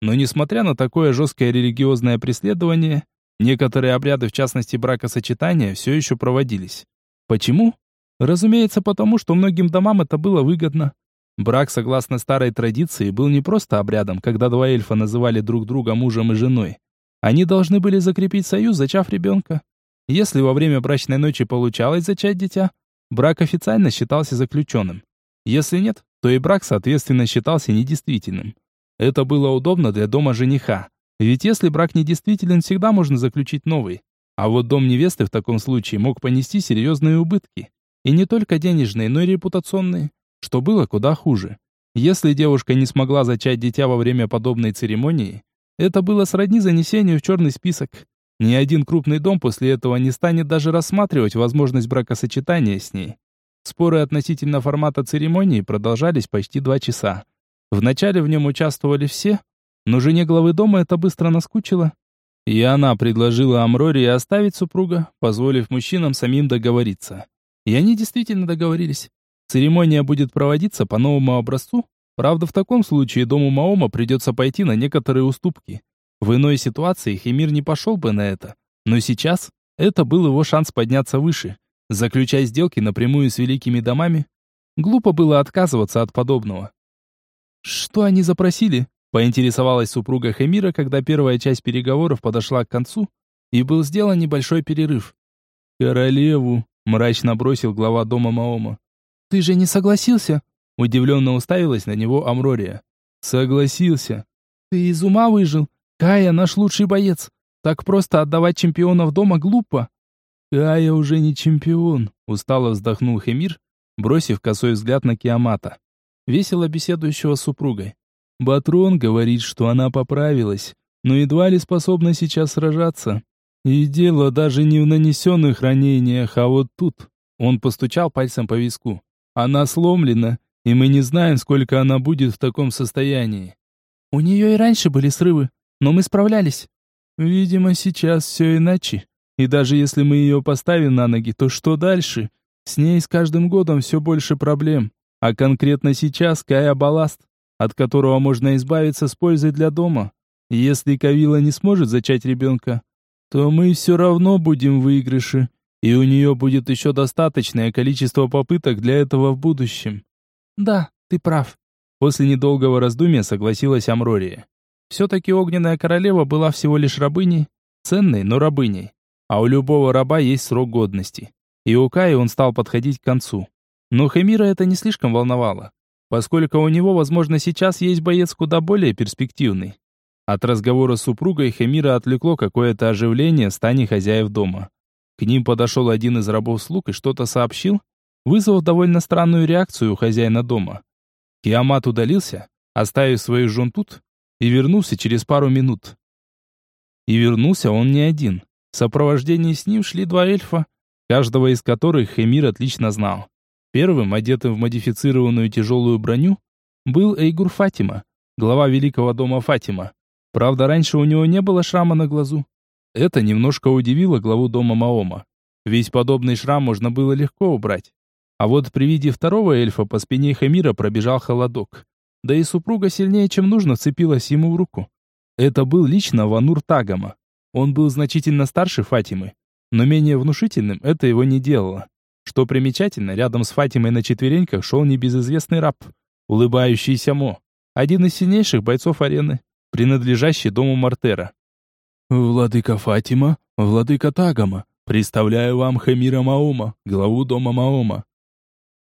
Но несмотря на такое жесткое религиозное преследование, некоторые обряды, в частности бракосочетания, все еще проводились. Почему? Разумеется, потому что многим домам это было выгодно. Брак, согласно старой традиции, был не просто обрядом, когда два эльфа называли друг друга мужем и женой. Они должны были закрепить союз, зачав ребенка. Если во время брачной ночи получалось зачать дитя, брак официально считался заключенным. Если нет, то и брак, соответственно, считался недействительным. Это было удобно для дома жениха. Ведь если брак недействителен, всегда можно заключить новый. А вот дом невесты в таком случае мог понести серьезные убытки. И не только денежные, но и репутационные, что было куда хуже. Если девушка не смогла зачать дитя во время подобной церемонии, это было сродни занесению в черный список. Ни один крупный дом после этого не станет даже рассматривать возможность бракосочетания с ней. Споры относительно формата церемонии продолжались почти два часа. Вначале в нем участвовали все, но жене главы дома это быстро наскучило. И она предложила Амрории оставить супруга, позволив мужчинам самим договориться. И они действительно договорились. Церемония будет проводиться по новому образцу. Правда, в таком случае дому Маома придется пойти на некоторые уступки. В иной ситуации Хемир не пошел бы на это. Но сейчас это был его шанс подняться выше. Заключать сделки напрямую с великими домами. Глупо было отказываться от подобного. «Что они запросили?» – поинтересовалась супруга Хемира, когда первая часть переговоров подошла к концу, и был сделан небольшой перерыв. «Королеву», мрачно бросил глава дома Маома. «Ты же не согласился?» Удивленно уставилась на него Амрория. Согласился. Ты из ума выжил? Кая наш лучший боец. Так просто отдавать чемпионов дома глупо. Кая уже не чемпион, устало вздохнул Хемир, бросив косой взгляд на Киамата, весело беседующего с супругой. Батрон говорит, что она поправилась, но едва ли способна сейчас сражаться. И дело даже не в нанесенных ранениях, а вот тут. Он постучал пальцем по виску. Она сломлена, и мы не знаем, сколько она будет в таком состоянии. У нее и раньше были срывы, но мы справлялись. Видимо, сейчас все иначе. И даже если мы ее поставим на ноги, то что дальше? С ней с каждым годом все больше проблем. А конкретно сейчас Кая балласт, от которого можно избавиться с пользой для дома. Если Кавила не сможет зачать ребенка, то мы все равно будем в выигрыше, и у нее будет еще достаточное количество попыток для этого в будущем. Да, ты прав. После недолгого раздумья согласилась Амрория. Все-таки огненная королева была всего лишь рабыней, ценной, но рабыней. А у любого раба есть срок годности. И у Каи он стал подходить к концу. Но Хемира это не слишком волновало, поскольку у него, возможно, сейчас есть боец куда более перспективный. От разговора с супругой Хемира отвлекло какое-то оживление в стане хозяев дома. К ним подошел один из рабов-слуг и что-то сообщил, вызвав довольно странную реакцию у хозяина дома. Киамат удалился, оставив свою жен тут, и вернулся через пару минут. И вернулся он не один. В сопровождении с ним шли два эльфа, каждого из которых Хемир отлично знал. Первым, одетым в модифицированную тяжелую броню, был Эйгур Фатима, глава великого дома Фатима. Правда, раньше у него не было шрама на глазу. Это немножко удивило главу дома Маома. Ведь подобный шрам можно было легко убрать. А вот при виде второго эльфа по спине Хамира пробежал холодок. Да и супруга сильнее, чем нужно, вцепилась ему в руку. Это был лично Ванур Тагама. Он был значительно старше Фатимы, но менее внушительным это его не делало. Что примечательно, рядом с Фатимой на четвереньках шел небезызвестный раб, улыбающийся Мо, один из сильнейших бойцов арены, принадлежащий дому Мартера. «Владыка Фатима, владыка Тагама, представляю вам Хамира Маома, главу дома Маома».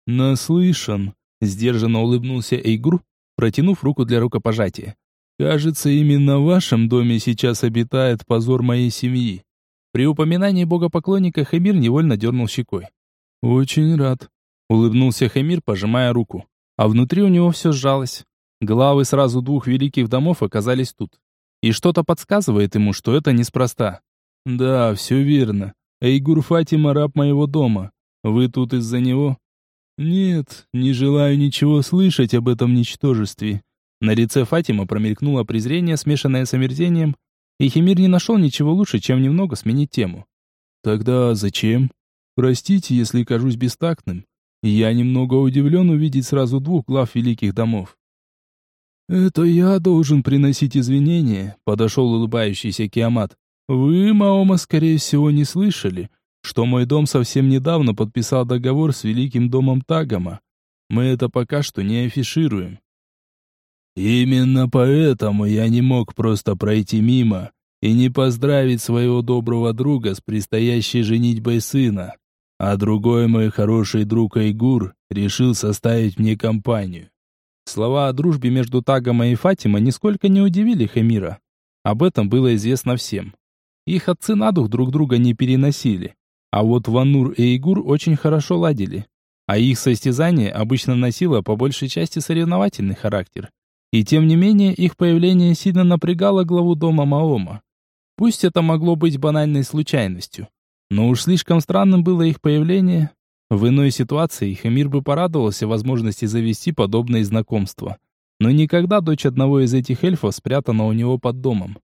«Наслышан», — сдержанно улыбнулся Эйгур, протянув руку для рукопожатия. «Кажется, именно в вашем доме сейчас обитает позор моей семьи». При упоминании богопоклонника Хамир невольно дернул щекой. «Очень рад», — улыбнулся Хамир, пожимая руку. А внутри у него все сжалось. Главы сразу двух великих домов оказались тут. И что-то подсказывает ему, что это неспроста. «Да, все верно. Эйгур Фатима раб моего дома. Вы тут из-за него?» «Нет, не желаю ничего слышать об этом ничтожестве». На лице Фатима промелькнуло презрение, смешанное с омерзением, и Химир не нашел ничего лучше, чем немного сменить тему. «Тогда зачем?» Простите, если кажусь бестактным. Я немного удивлен увидеть сразу двух глав великих домов. «Это я должен приносить извинения», — подошел улыбающийся Киамат. «Вы, Маома, скорее всего, не слышали, что мой дом совсем недавно подписал договор с великим домом Тагама. Мы это пока что не афишируем». «Именно поэтому я не мог просто пройти мимо и не поздравить своего доброго друга с предстоящей женитьбой сына», а другой мой хороший друг Айгур решил составить мне компанию. Слова о дружбе между Тагом и Фатима нисколько не удивили Хемира. Об этом было известно всем. Их отцы на дух друг друга не переносили. А вот Ванур и Айгур очень хорошо ладили. А их состязание обычно носило по большей части соревновательный характер. И тем не менее, их появление сильно напрягало главу дома Маома. Пусть это могло быть банальной случайностью. Но уж слишком странным было их появление. В иной ситуации Хамир бы порадовался возможности завести подобные знакомства. Но никогда дочь одного из этих эльфов спрятана у него под домом.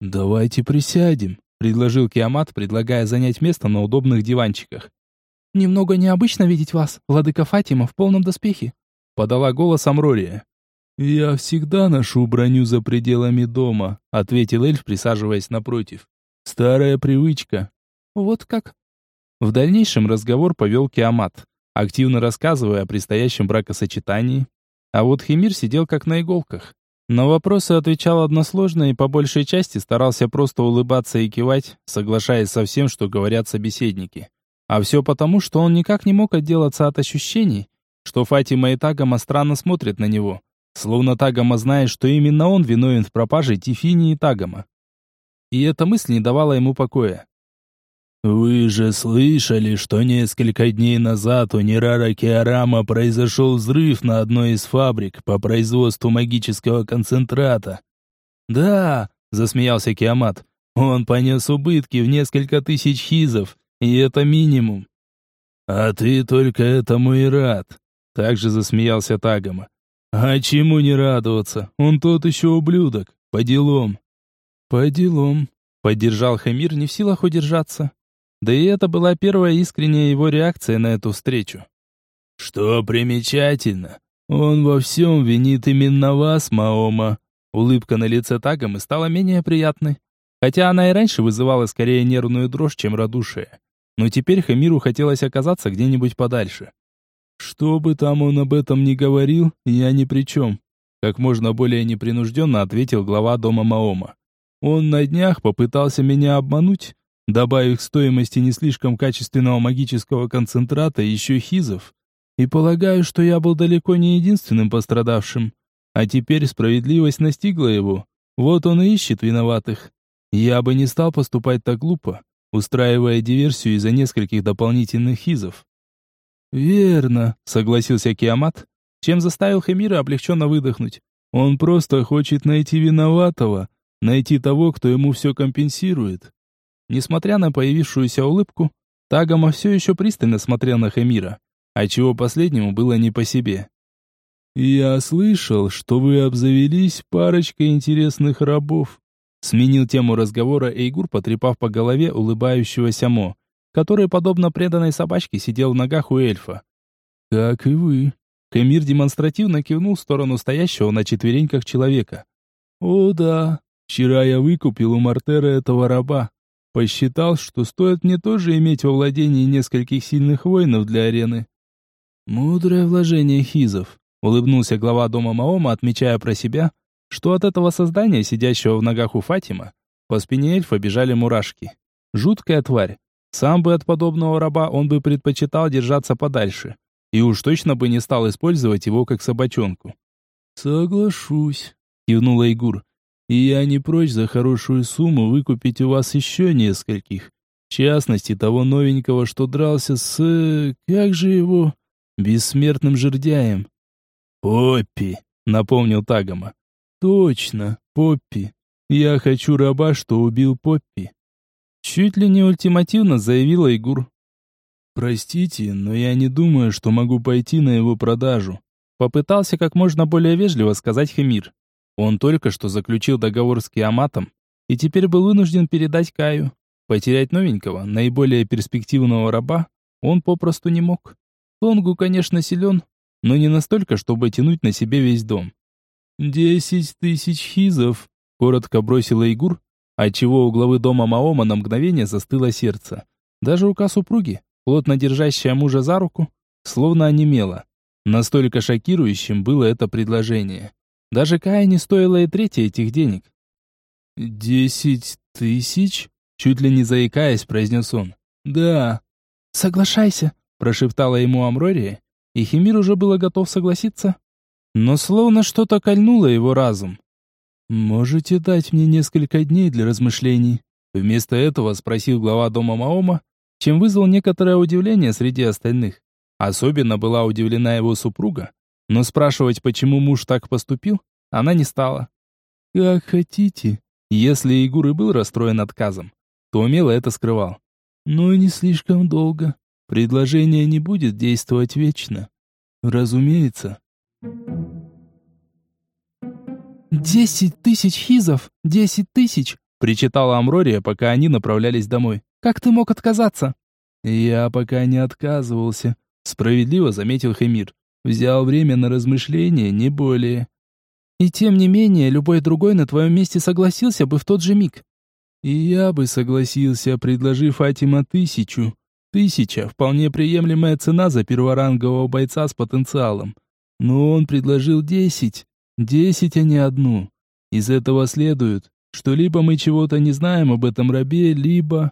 «Давайте присядем», — предложил Киамат, предлагая занять место на удобных диванчиках. «Немного необычно видеть вас, владыка Фатима, в полном доспехе», — подала голос Амрория. «Я всегда ношу броню за пределами дома», — ответил эльф, присаживаясь напротив. «Старая привычка. Вот как? В дальнейшем разговор повел Киамат, активно рассказывая о предстоящем бракосочетании. А вот Химир сидел как на иголках. На вопросы отвечал односложно и по большей части старался просто улыбаться и кивать, соглашаясь со всем, что говорят собеседники. А все потому, что он никак не мог отделаться от ощущений, что Фатима и Тагома странно смотрят на него, Словно Тагома знает, что именно он виновен в пропаже Тифини и Тагома. И эта мысль не давала ему покоя. «Вы же слышали, что несколько дней назад у Нерара Киарама произошел взрыв на одной из фабрик по производству магического концентрата?» «Да», — засмеялся Киамат, — «он понес убытки в несколько тысяч хизов, и это минимум». «А ты только этому и рад», — также засмеялся Тагома. «А чему не радоваться? Он тот еще ублюдок. По делам». «По делам», — поддержал Хамир, не в силах удержаться. Да и это была первая искренняя его реакция на эту встречу. «Что примечательно, он во всем винит именно вас, Маома». Улыбка на лице Тагомы стала менее приятной. Хотя она и раньше вызывала скорее нервную дрожь, чем радушие. Но теперь Хамиру хотелось оказаться где-нибудь подальше. «Что бы там он об этом ни говорил, я ни при чем», как можно более непринужденно ответил глава дома Маома. «Он на днях попытался меня обмануть, добавив к стоимости не слишком качественного магического концентрата еще хизов. И полагаю, что я был далеко не единственным пострадавшим. А теперь справедливость настигла его. Вот он и ищет виноватых. Я бы не стал поступать так глупо, устраивая диверсию из-за нескольких дополнительных хизов. «Верно», — согласился Киамат, чем заставил Хемира облегченно выдохнуть. «Он просто хочет найти виноватого, найти того, кто ему все компенсирует. Несмотря на появившуюся улыбку, Тагома все еще пристально смотрел на Хемира, отчего последнему было не по себе. «Я слышал, что вы обзавелись парочкой интересных рабов», сменил тему разговора Эйгур, потрепав по голове улыбающегося Мо, который, подобно преданной собачке, сидел в ногах у эльфа. «Как и вы». Хемир демонстративно кивнул в сторону стоящего на четвереньках человека. «О да, вчера я выкупил у Мартера этого раба. Посчитал, что стоит мне тоже иметь во владении нескольких сильных воинов для арены. Мудрое вложение хизов, улыбнулся глава дома Маома, отмечая про себя, что от этого создания, сидящего в ногах у Фатима, по спине эльфа бежали мурашки. Жуткая тварь. Сам бы от подобного раба он бы предпочитал держаться подальше. И уж точно бы не стал использовать его как собачонку. «Соглашусь», — кивнул Айгур. И я не прочь за хорошую сумму выкупить у вас еще нескольких. В частности, того новенького, что дрался с... как же его? Бессмертным жердяем. «Поппи», — напомнил Тагома. «Точно, Поппи. Я хочу раба, что убил Поппи». Чуть ли не ультимативно заявила Игур. «Простите, но я не думаю, что могу пойти на его продажу», попытался как можно более вежливо сказать Хемир. Он только что заключил договор с Киаматом и теперь был вынужден передать Каю. Потерять новенького, наиболее перспективного раба, он попросту не мог. Тонгу, конечно, силен, но не настолько, чтобы тянуть на себе весь дом. «Десять тысяч хизов», — коротко бросила Игур, отчего у главы дома Маома на мгновение застыло сердце. Даже рука супруги, плотно держащая мужа за руку, словно онемела. Настолько шокирующим было это предложение. Даже Кая не стоила и трети этих денег. «Десять тысяч?» Чуть ли не заикаясь, произнес он. «Да». «Соглашайся», прошептала ему Амрория, и Химир уже было готов согласиться. Но словно что-то кольнуло его разум. «Можете дать мне несколько дней для размышлений?» Вместо этого спросил глава дома Маома, чем вызвал некоторое удивление среди остальных. Особенно была удивлена его супруга, но спрашивать, почему муж так поступил, она не стала. Как хотите. Если Игур и был расстроен отказом, то умело это скрывал. Но не слишком долго. Предложение не будет действовать вечно. Разумеется. «Десять тысяч хизов! Десять тысяч!» — причитала Амрория, пока они направлялись домой. «Как ты мог отказаться?» «Я пока не отказывался», — справедливо заметил Хемир. Взял время на размышление, не более. И тем не менее, любой другой на твоем месте согласился бы в тот же миг. И я бы согласился, предложив Фатима тысячу. Тысяча – вполне приемлемая цена за перворангового бойца с потенциалом. Но он предложил десять. Десять, а не одну. Из этого следует, что либо мы чего-то не знаем об этом рабе, либо...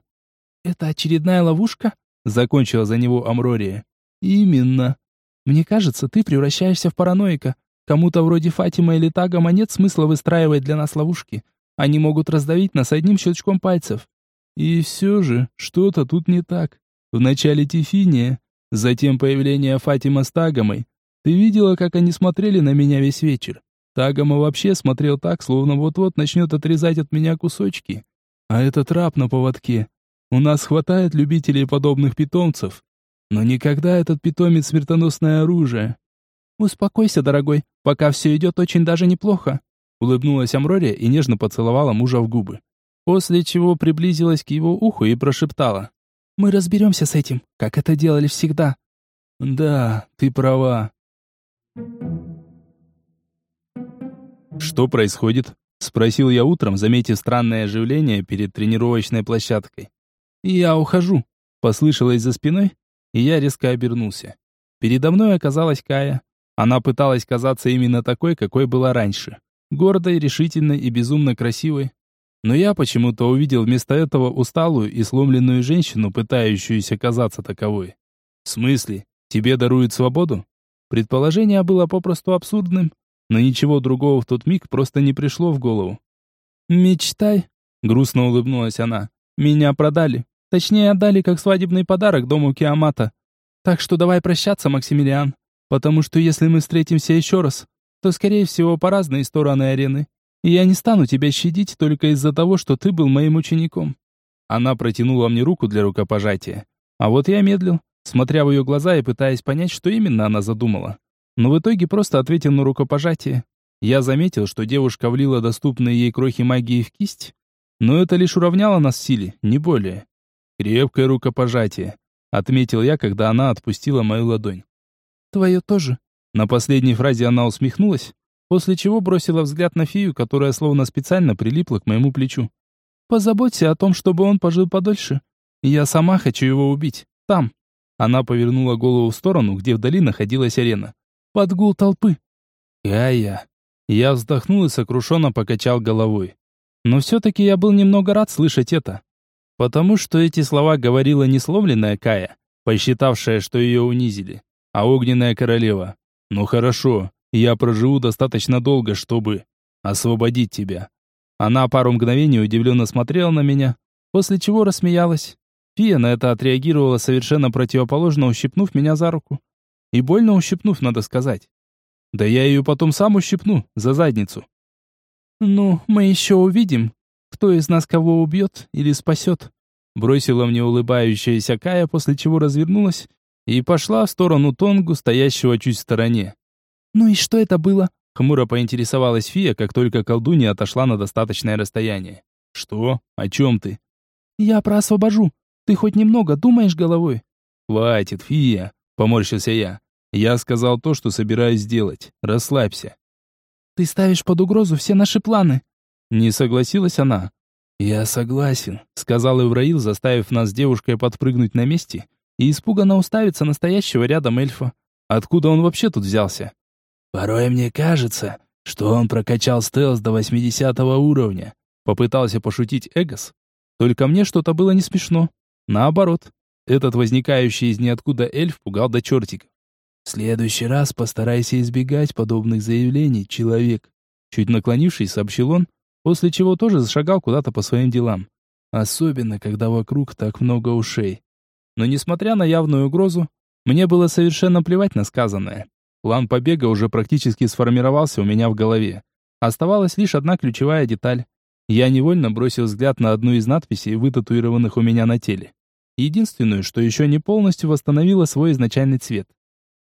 «Это очередная ловушка?» – закончила за него Амрория. «Именно. Мне кажется, ты превращаешься в параноика. Кому-то вроде Фатима или Тагома нет смысла выстраивать для нас ловушки. Они могут раздавить нас одним щелчком пальцев. И все же, что-то тут не так. Вначале Тифиния, затем появление Фатима с Тагомой. Ты видела, как они смотрели на меня весь вечер? Тагома вообще смотрел так, словно вот-вот начнет отрезать от меня кусочки. А этот раб на поводке. У нас хватает любителей подобных питомцев. Но никогда этот питомец смертоносное оружие. «Успокойся, дорогой, пока все идет очень даже неплохо», улыбнулась Амрория и нежно поцеловала мужа в губы. После чего приблизилась к его уху и прошептала. «Мы разберемся с этим, как это делали всегда». «Да, ты права». «Что происходит?» — спросил я утром, заметив странное оживление перед тренировочной площадкой. «Я ухожу», — послышалось за спиной, и я резко обернулся. Передо мной оказалась Кая. Она пыталась казаться именно такой, какой была раньше. Гордой, решительной и безумно красивой. Но я почему-то увидел вместо этого усталую и сломленную женщину, пытающуюся казаться таковой. В смысле? Тебе даруют свободу? Предположение было попросту абсурдным, но ничего другого в тот миг просто не пришло в голову. «Мечтай», — грустно улыбнулась она. «Меня продали. Точнее, отдали как свадебный подарок дому Киамата. Так что давай прощаться, Максимилиан. Потому что если мы встретимся еще раз, то, скорее всего, по разные стороны арены. И я не стану тебя щадить только из-за того, что ты был моим учеником». Она протянула мне руку для рукопожатия. А вот я медлил, смотря в ее глаза и пытаясь понять, что именно она задумала. Но в итоге просто ответил на рукопожатие. Я заметил, что девушка влила доступные ей крохи магии в кисть, но это лишь уравняло нас в силе, не более. Крепкое рукопожатие, отметил я, когда она отпустила мою ладонь. Твое тоже. На последней фразе она усмехнулась, после чего бросила взгляд на фею, которая словно специально прилипла к моему плечу. Позаботься о том, чтобы он пожил подольше. Я сама хочу его убить. Там. Она повернула голову в сторону, где вдали находилась арена. Под гул толпы. Я-я. Я вздохнул и сокрушенно покачал головой. Но все-таки я был немного рад слышать это. Потому что эти слова говорила не сломленная Кая, посчитавшая, что ее унизили, а огненная королева. «Ну хорошо, я проживу достаточно долго, чтобы освободить тебя». Она пару мгновений удивленно смотрела на меня, после чего рассмеялась. Фия на это отреагировала совершенно противоположно, ущипнув меня за руку. И больно ущипнув, надо сказать. Да я ее потом сам ущипну, за задницу. «Ну, мы еще увидим», кто из нас кого убьет или спасет?» Бросила мне улыбающаяся Кая, после чего развернулась и пошла в сторону Тонгу, стоящего чуть в стороне. «Ну и что это было?» Хмуро поинтересовалась Фия, как только колдунья отошла на достаточное расстояние. «Что? О чем ты?» «Я про освобожу. Ты хоть немного думаешь головой?» «Хватит, Фия!» — поморщился я. «Я сказал то, что собираюсь сделать. Расслабься». «Ты ставишь под угрозу все наши планы», не согласилась она. «Я согласен», — сказал Ивраил, заставив нас с девушкой подпрыгнуть на месте и испуганно уставиться настоящего рядом эльфа. Откуда он вообще тут взялся? «Порой мне кажется, что он прокачал стелс до 80 уровня», — попытался пошутить Эгос. Только мне что-то было не смешно. Наоборот, этот возникающий из ниоткуда эльф пугал до чертиков. «В следующий раз постарайся избегать подобных заявлений, человек», чуть наклонившись, сообщил он, после чего тоже зашагал куда-то по своим делам. Особенно, когда вокруг так много ушей. Но несмотря на явную угрозу, мне было совершенно плевать на сказанное. План побега уже практически сформировался у меня в голове. Оставалась лишь одна ключевая деталь. Я невольно бросил взгляд на одну из надписей, вытатуированных у меня на теле. Единственную, что еще не полностью восстановила свой изначальный цвет.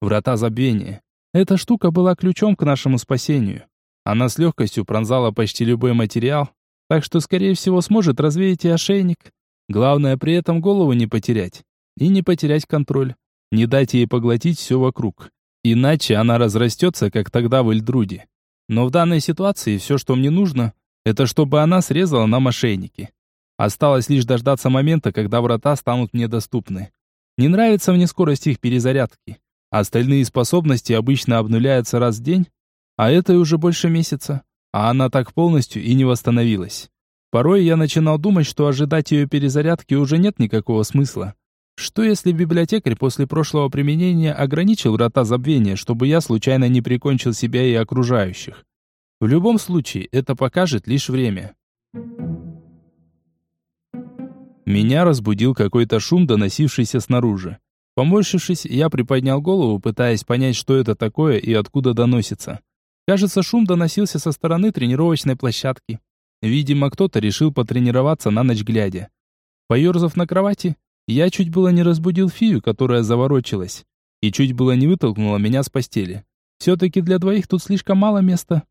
Врата забвения. Эта штука была ключом к нашему спасению. Она с легкостью пронзала почти любой материал, так что, скорее всего, сможет развеять и ошейник. Главное при этом голову не потерять. И не потерять контроль. Не дать ей поглотить все вокруг. Иначе она разрастется, как тогда в Эльдруде. Но в данной ситуации все, что мне нужно, это чтобы она срезала нам ошейники. Осталось лишь дождаться момента, когда врата станут мне доступны. Не нравится мне скорость их перезарядки. Остальные способности обычно обнуляются раз в день, а это уже больше месяца, а она так полностью и не восстановилась. Порой я начинал думать, что ожидать ее перезарядки уже нет никакого смысла. Что если библиотекарь после прошлого применения ограничил врата забвения, чтобы я случайно не прикончил себя и окружающих? В любом случае, это покажет лишь время. Меня разбудил какой-то шум, доносившийся снаружи. Поморщившись, я приподнял голову, пытаясь понять, что это такое и откуда доносится. Кажется, шум доносился со стороны тренировочной площадки. Видимо, кто-то решил потренироваться на ночь глядя. Поерзав на кровати, я чуть было не разбудил Фию, которая заворочилась, и чуть было не вытолкнула меня с постели. Все-таки для двоих тут слишком мало места.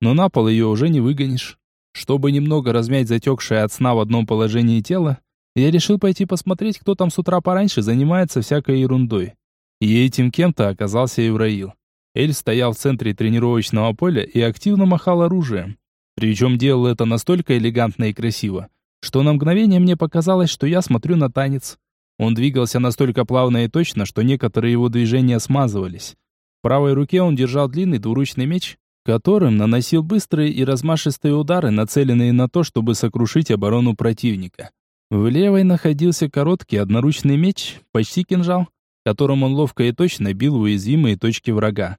Но на пол ее уже не выгонишь. Чтобы немного размять затекшее от сна в одном положении тело, я решил пойти посмотреть, кто там с утра пораньше занимается всякой ерундой. И этим кем-то оказался Евраил. Эль стоял в центре тренировочного поля и активно махал оружием. Причем делал это настолько элегантно и красиво, что на мгновение мне показалось, что я смотрю на танец. Он двигался настолько плавно и точно, что некоторые его движения смазывались. В правой руке он держал длинный двуручный меч, которым наносил быстрые и размашистые удары, нацеленные на то, чтобы сокрушить оборону противника. В левой находился короткий одноручный меч, почти кинжал, которым он ловко и точно бил уязвимые точки врага.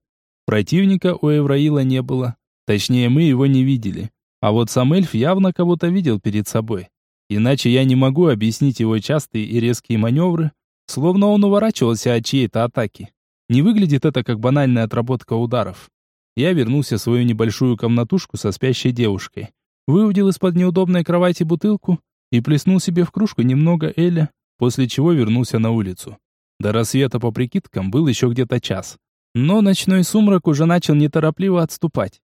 Противника у Эвраила не было, точнее мы его не видели. А вот сам эльф явно кого-то видел перед собой. Иначе я не могу объяснить его частые и резкие маневры, словно он уворачивался от чьей-то атаки. Не выглядит это как банальная отработка ударов. Я вернулся в свою небольшую комнатушку со спящей девушкой. Выудил из-под неудобной кровати бутылку и плеснул себе в кружку немного эля, после чего вернулся на улицу. До рассвета по прикидкам был еще где-то час. Но ночной сумрак уже начал неторопливо отступать.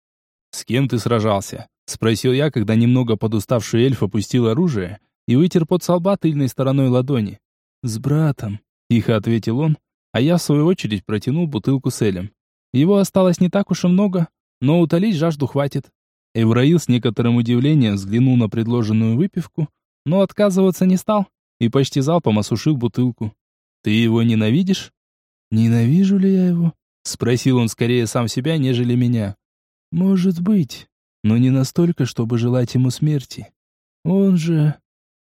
«С кем ты сражался?» Спросил я, когда немного подуставший эльф опустил оружие и вытер под со тыльной стороной ладони. «С братом», — тихо ответил он, а я в свою очередь протянул бутылку с элем. Его осталось не так уж и много, но утолить жажду хватит. Эвраил с некоторым удивлением взглянул на предложенную выпивку, но отказываться не стал и почти залпом осушил бутылку. «Ты его ненавидишь?» «Ненавижу ли я его?» — спросил он скорее сам себя, нежели меня. «Может быть но не настолько, чтобы желать ему смерти. Он же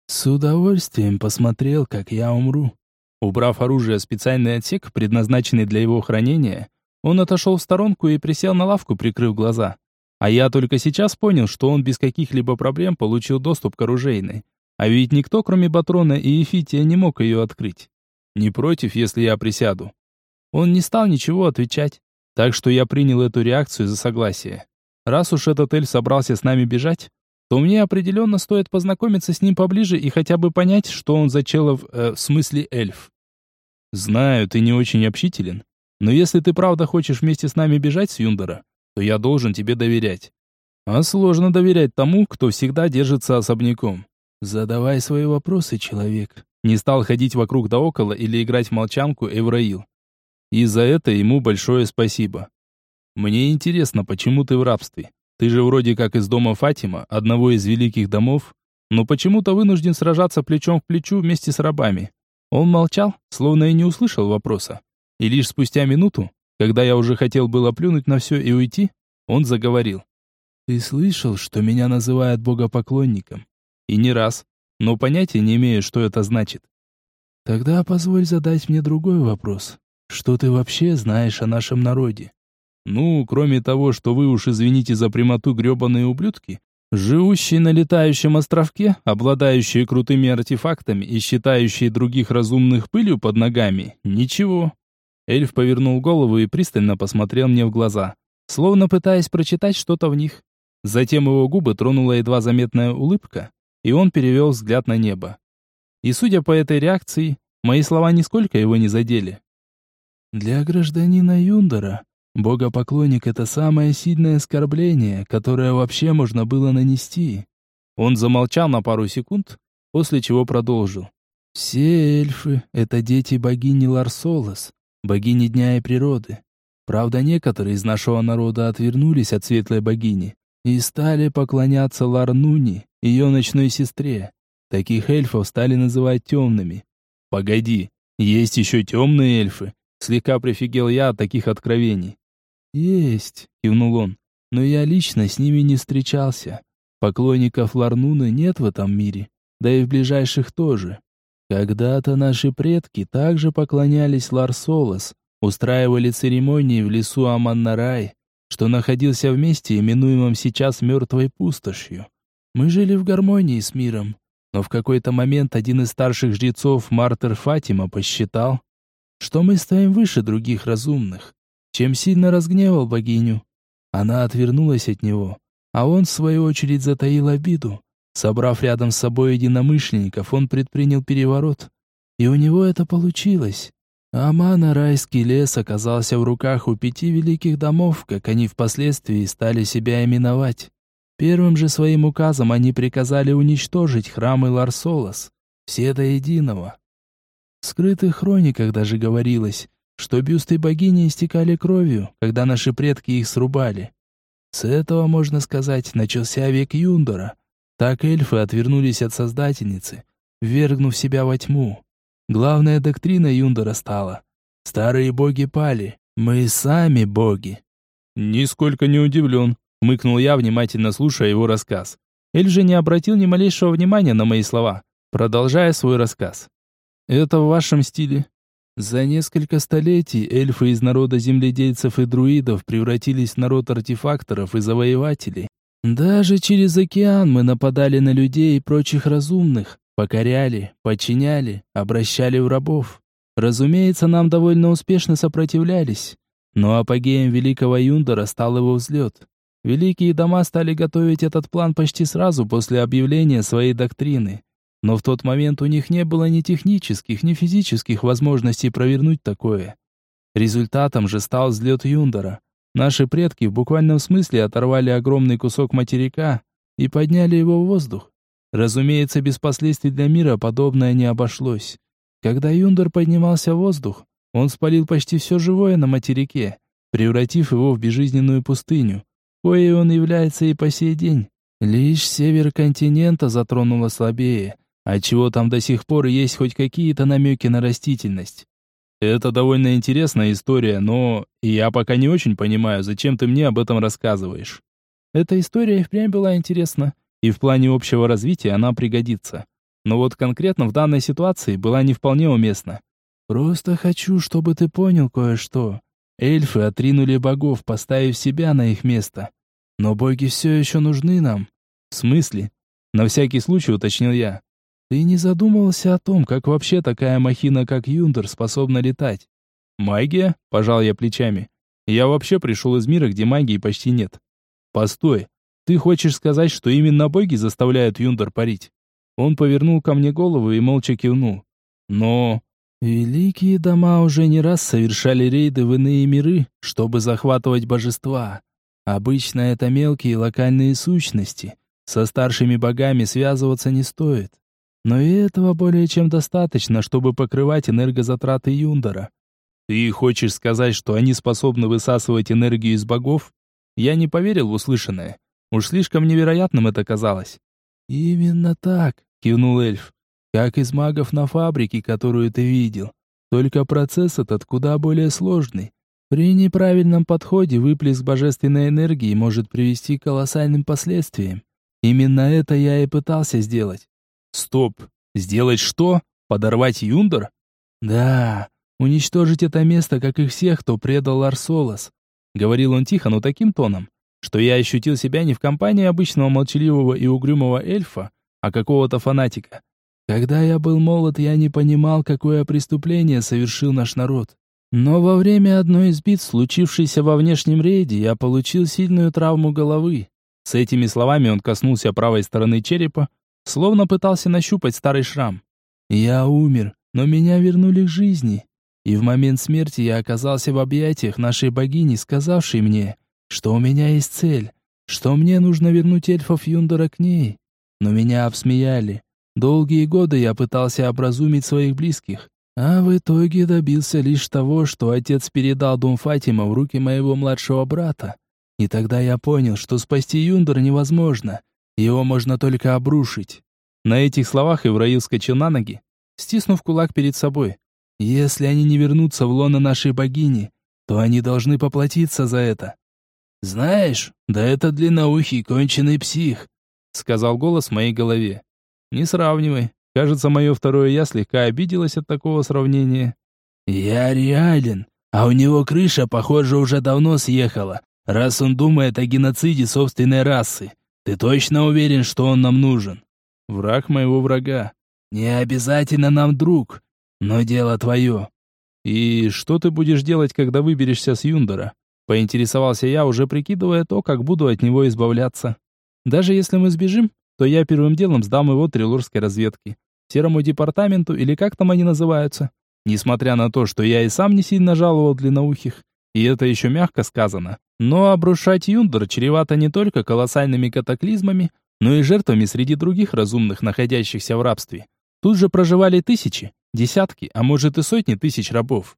с удовольствием посмотрел, как я умру. Убрав оружие в специальный отсек, предназначенный для его хранения, он отошел в сторонку и присел на лавку, прикрыв глаза. А я только сейчас понял, что он без каких-либо проблем получил доступ к оружейной. А ведь никто, кроме Батрона и Ефития, не мог ее открыть. Не против, если я присяду. Он не стал ничего отвечать, так что я принял эту реакцию за согласие. Раз уж этот эльф собрался с нами бежать, то мне определенно стоит познакомиться с ним поближе и хотя бы понять, что он за челов, э, в смысле эльф. Знаю, ты не очень общителен, но если ты правда хочешь вместе с нами бежать с Юндора, то я должен тебе доверять. А сложно доверять тому, кто всегда держится особняком. Задавай свои вопросы, человек. Не стал ходить вокруг да около или играть в молчанку Эвраил. И за это ему большое спасибо. Мне интересно, почему ты в рабстве? Ты же вроде как из дома Фатима, одного из великих домов, но почему-то вынужден сражаться плечом к плечу вместе с рабами. Он молчал, словно и не услышал вопроса. И лишь спустя минуту, когда я уже хотел было плюнуть на все и уйти, он заговорил. «Ты слышал, что меня называют богопоклонником?» «И не раз, но понятия не имею, что это значит». «Тогда позволь задать мне другой вопрос. Что ты вообще знаешь о нашем народе?» Ну, кроме того, что вы уж извините за прямоту гребаные ублюдки, живущие на летающем островке, обладающие крутыми артефактами и считающие других разумных пылью под ногами, ничего. Эльф повернул голову и пристально посмотрел мне в глаза, словно пытаясь прочитать что-то в них. Затем его губы тронула едва заметная улыбка, и он перевел взгляд на небо. И судя по этой реакции, мои слова нисколько его не задели. «Для гражданина Юндора Богопоклонник — это самое сильное оскорбление, которое вообще можно было нанести. Он замолчал на пару секунд, после чего продолжил. Все эльфы — это дети богини Ларсолос, богини дня и природы. Правда, некоторые из нашего народа отвернулись от светлой богини и стали поклоняться Ларнуни, ее ночной сестре. Таких эльфов стали называть темными. Погоди, есть еще темные эльфы? Слегка прифигел я от таких откровений. «Есть», — кивнул он, — «но я лично с ними не встречался. Поклонников Ларнуны нет в этом мире, да и в ближайших тоже. Когда-то наши предки также поклонялись Ларсолос, устраивали церемонии в лесу Аманнарай, что находился в месте, именуемом сейчас мертвой пустошью. Мы жили в гармонии с миром, но в какой-то момент один из старших жрецов, Мартер Фатима, посчитал, что мы стоим выше других разумных, чем сильно разгневал богиню. Она отвернулась от него, а он, в свою очередь, затаил обиду. Собрав рядом с собой единомышленников, он предпринял переворот. И у него это получилось. Амана райский лес оказался в руках у пяти великих домов, как они впоследствии стали себя именовать. Первым же своим указом они приказали уничтожить храмы Ларсолос, все до единого. В скрытых хрониках даже говорилось, что бюсты богини истекали кровью, когда наши предки их срубали. С этого, можно сказать, начался век Юндора — так эльфы отвернулись от Создательницы, ввергнув себя во тьму. Главная доктрина Юндора стала. Старые боги пали, мы сами боги. Нисколько не удивлен, мыкнул я, внимательно слушая его рассказ. Эль же не обратил ни малейшего внимания на мои слова, продолжая свой рассказ. Это в вашем стиле. За несколько столетий эльфы из народа земледельцев и друидов превратились в народ артефакторов и завоевателей. Даже через океан мы нападали на людей и прочих разумных, покоряли, подчиняли, обращали в рабов. Разумеется, нам довольно успешно сопротивлялись. Но апогеем великого Юндора стал его взлет. Великие дома стали готовить этот план почти сразу после объявления своей доктрины. Но в тот момент у них не было ни технических, ни физических возможностей провернуть такое. Результатом же стал взлет Юндора, Наши предки в буквальном смысле оторвали огромный кусок материка и подняли его в воздух. Разумеется, без последствий для мира подобное не обошлось. Когда Юндор поднимался в воздух, он спалил почти все живое на материке, превратив его в безжизненную пустыню, коей он является и по сей день. Лишь север континента затронуло слабее, отчего там до сих пор есть хоть какие-то намеки на растительность. Это довольно интересная история, но я пока не очень понимаю, зачем ты мне об этом рассказываешь. Эта история впрямь была интересна, и в плане общего развития она пригодится. Но вот конкретно в данной ситуации была не вполне уместна. Просто хочу, чтобы ты понял кое-что. Эльфы отринули богов, поставив себя на их место. Но боги все еще нужны нам. В смысле? На всякий случай уточнил я. Ты не задумывался о том, как вообще такая махина, как Юндер, способна летать? Магия? Пожал я плечами. Я вообще пришел из мира, где магии почти нет. Постой. Ты хочешь сказать, что именно боги заставляют Юндер парить? Он повернул ко мне голову и молча кивнул. Но... Великие дома уже не раз совершали рейды в иные миры, чтобы захватывать божества. Обычно это мелкие локальные сущности. Со старшими богами связываться не стоит. Но и этого более чем достаточно, чтобы покрывать энергозатраты Юндора. Ты хочешь сказать, что они способны высасывать энергию из богов? Я не поверил в услышанное. Уж слишком невероятным это казалось. Именно так, кивнул эльф. Как из магов на фабрике, которую ты видел. Только процесс этот куда более сложный. При неправильном подходе выплеск божественной энергии может привести к колоссальным последствиям. Именно это я и пытался сделать. Стоп. Сделать что? Подорвать Юндор? Да, уничтожить это место, как и всех, кто предал Арсолос. Говорил он тихо, но таким тоном, что я ощутил себя не в компании обычного молчаливого и угрюмого эльфа, а какого-то фанатика. Когда я был молод, я не понимал, какое преступление совершил наш народ. Но во время одной из битв, случившейся во внешнем рейде, я получил сильную травму головы. С этими словами он коснулся правой стороны черепа, словно пытался нащупать старый шрам. Я умер, но меня вернули к жизни. И в момент смерти я оказался в объятиях нашей богини, сказавшей мне, что у меня есть цель, что мне нужно вернуть эльфов Юндора к ней. Но меня обсмеяли. Долгие годы я пытался образумить своих близких, а в итоге добился лишь того, что отец передал дом Фатима в руки моего младшего брата. И тогда я понял, что спасти Юндор невозможно, его можно только обрушить. На этих словах Ивраил вскочил на ноги, стиснув кулак перед собой. Если они не вернутся в лоно нашей богини, то они должны поплатиться за это. Знаешь, да это длинноухий конченый псих, сказал голос в моей голове. Не сравнивай. Кажется, мое второе «я» слегка обиделось от такого сравнения. «Я реален, а у него крыша, похоже, уже давно съехала, раз он думает о геноциде собственной расы. Ты точно уверен, что он нам нужен?» «Враг моего врага». «Не обязательно нам друг, но дело твое». «И что ты будешь делать, когда выберешься с Юндора?» Поинтересовался я, уже прикидывая то, как буду от него избавляться. «Даже если мы сбежим, то я первым делом сдам его трилорской разведке, серому департаменту или как там они называются. Несмотря на то, что я и сам не сильно жаловал длинноухих, и это еще мягко сказано, но обрушать Юндор чревато не только колоссальными катаклизмами, но и жертвами среди других разумных, находящихся в рабстве. Тут же проживали тысячи, десятки, а может и сотни тысяч рабов.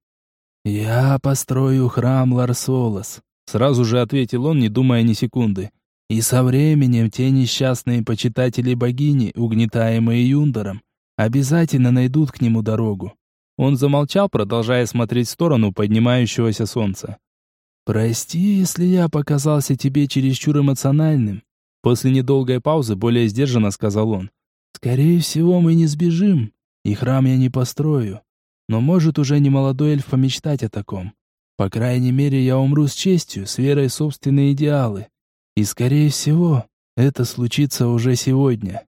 «Я построю храм Ларсолос», — сразу же ответил он, не думая ни секунды. И со временем те несчастные почитатели богини, угнетаемые Юндором, обязательно найдут к нему дорогу. Он замолчал, продолжая смотреть в сторону поднимающегося солнца. «Прости, если я показался тебе чересчур эмоциональным», после недолгой паузы более сдержанно сказал он. «Скорее всего, мы не сбежим, и храм я не построю. Но может уже не молодой эльф помечтать о таком. По крайней мере, я умру с честью, с верой в собственные идеалы. И, скорее всего, это случится уже сегодня.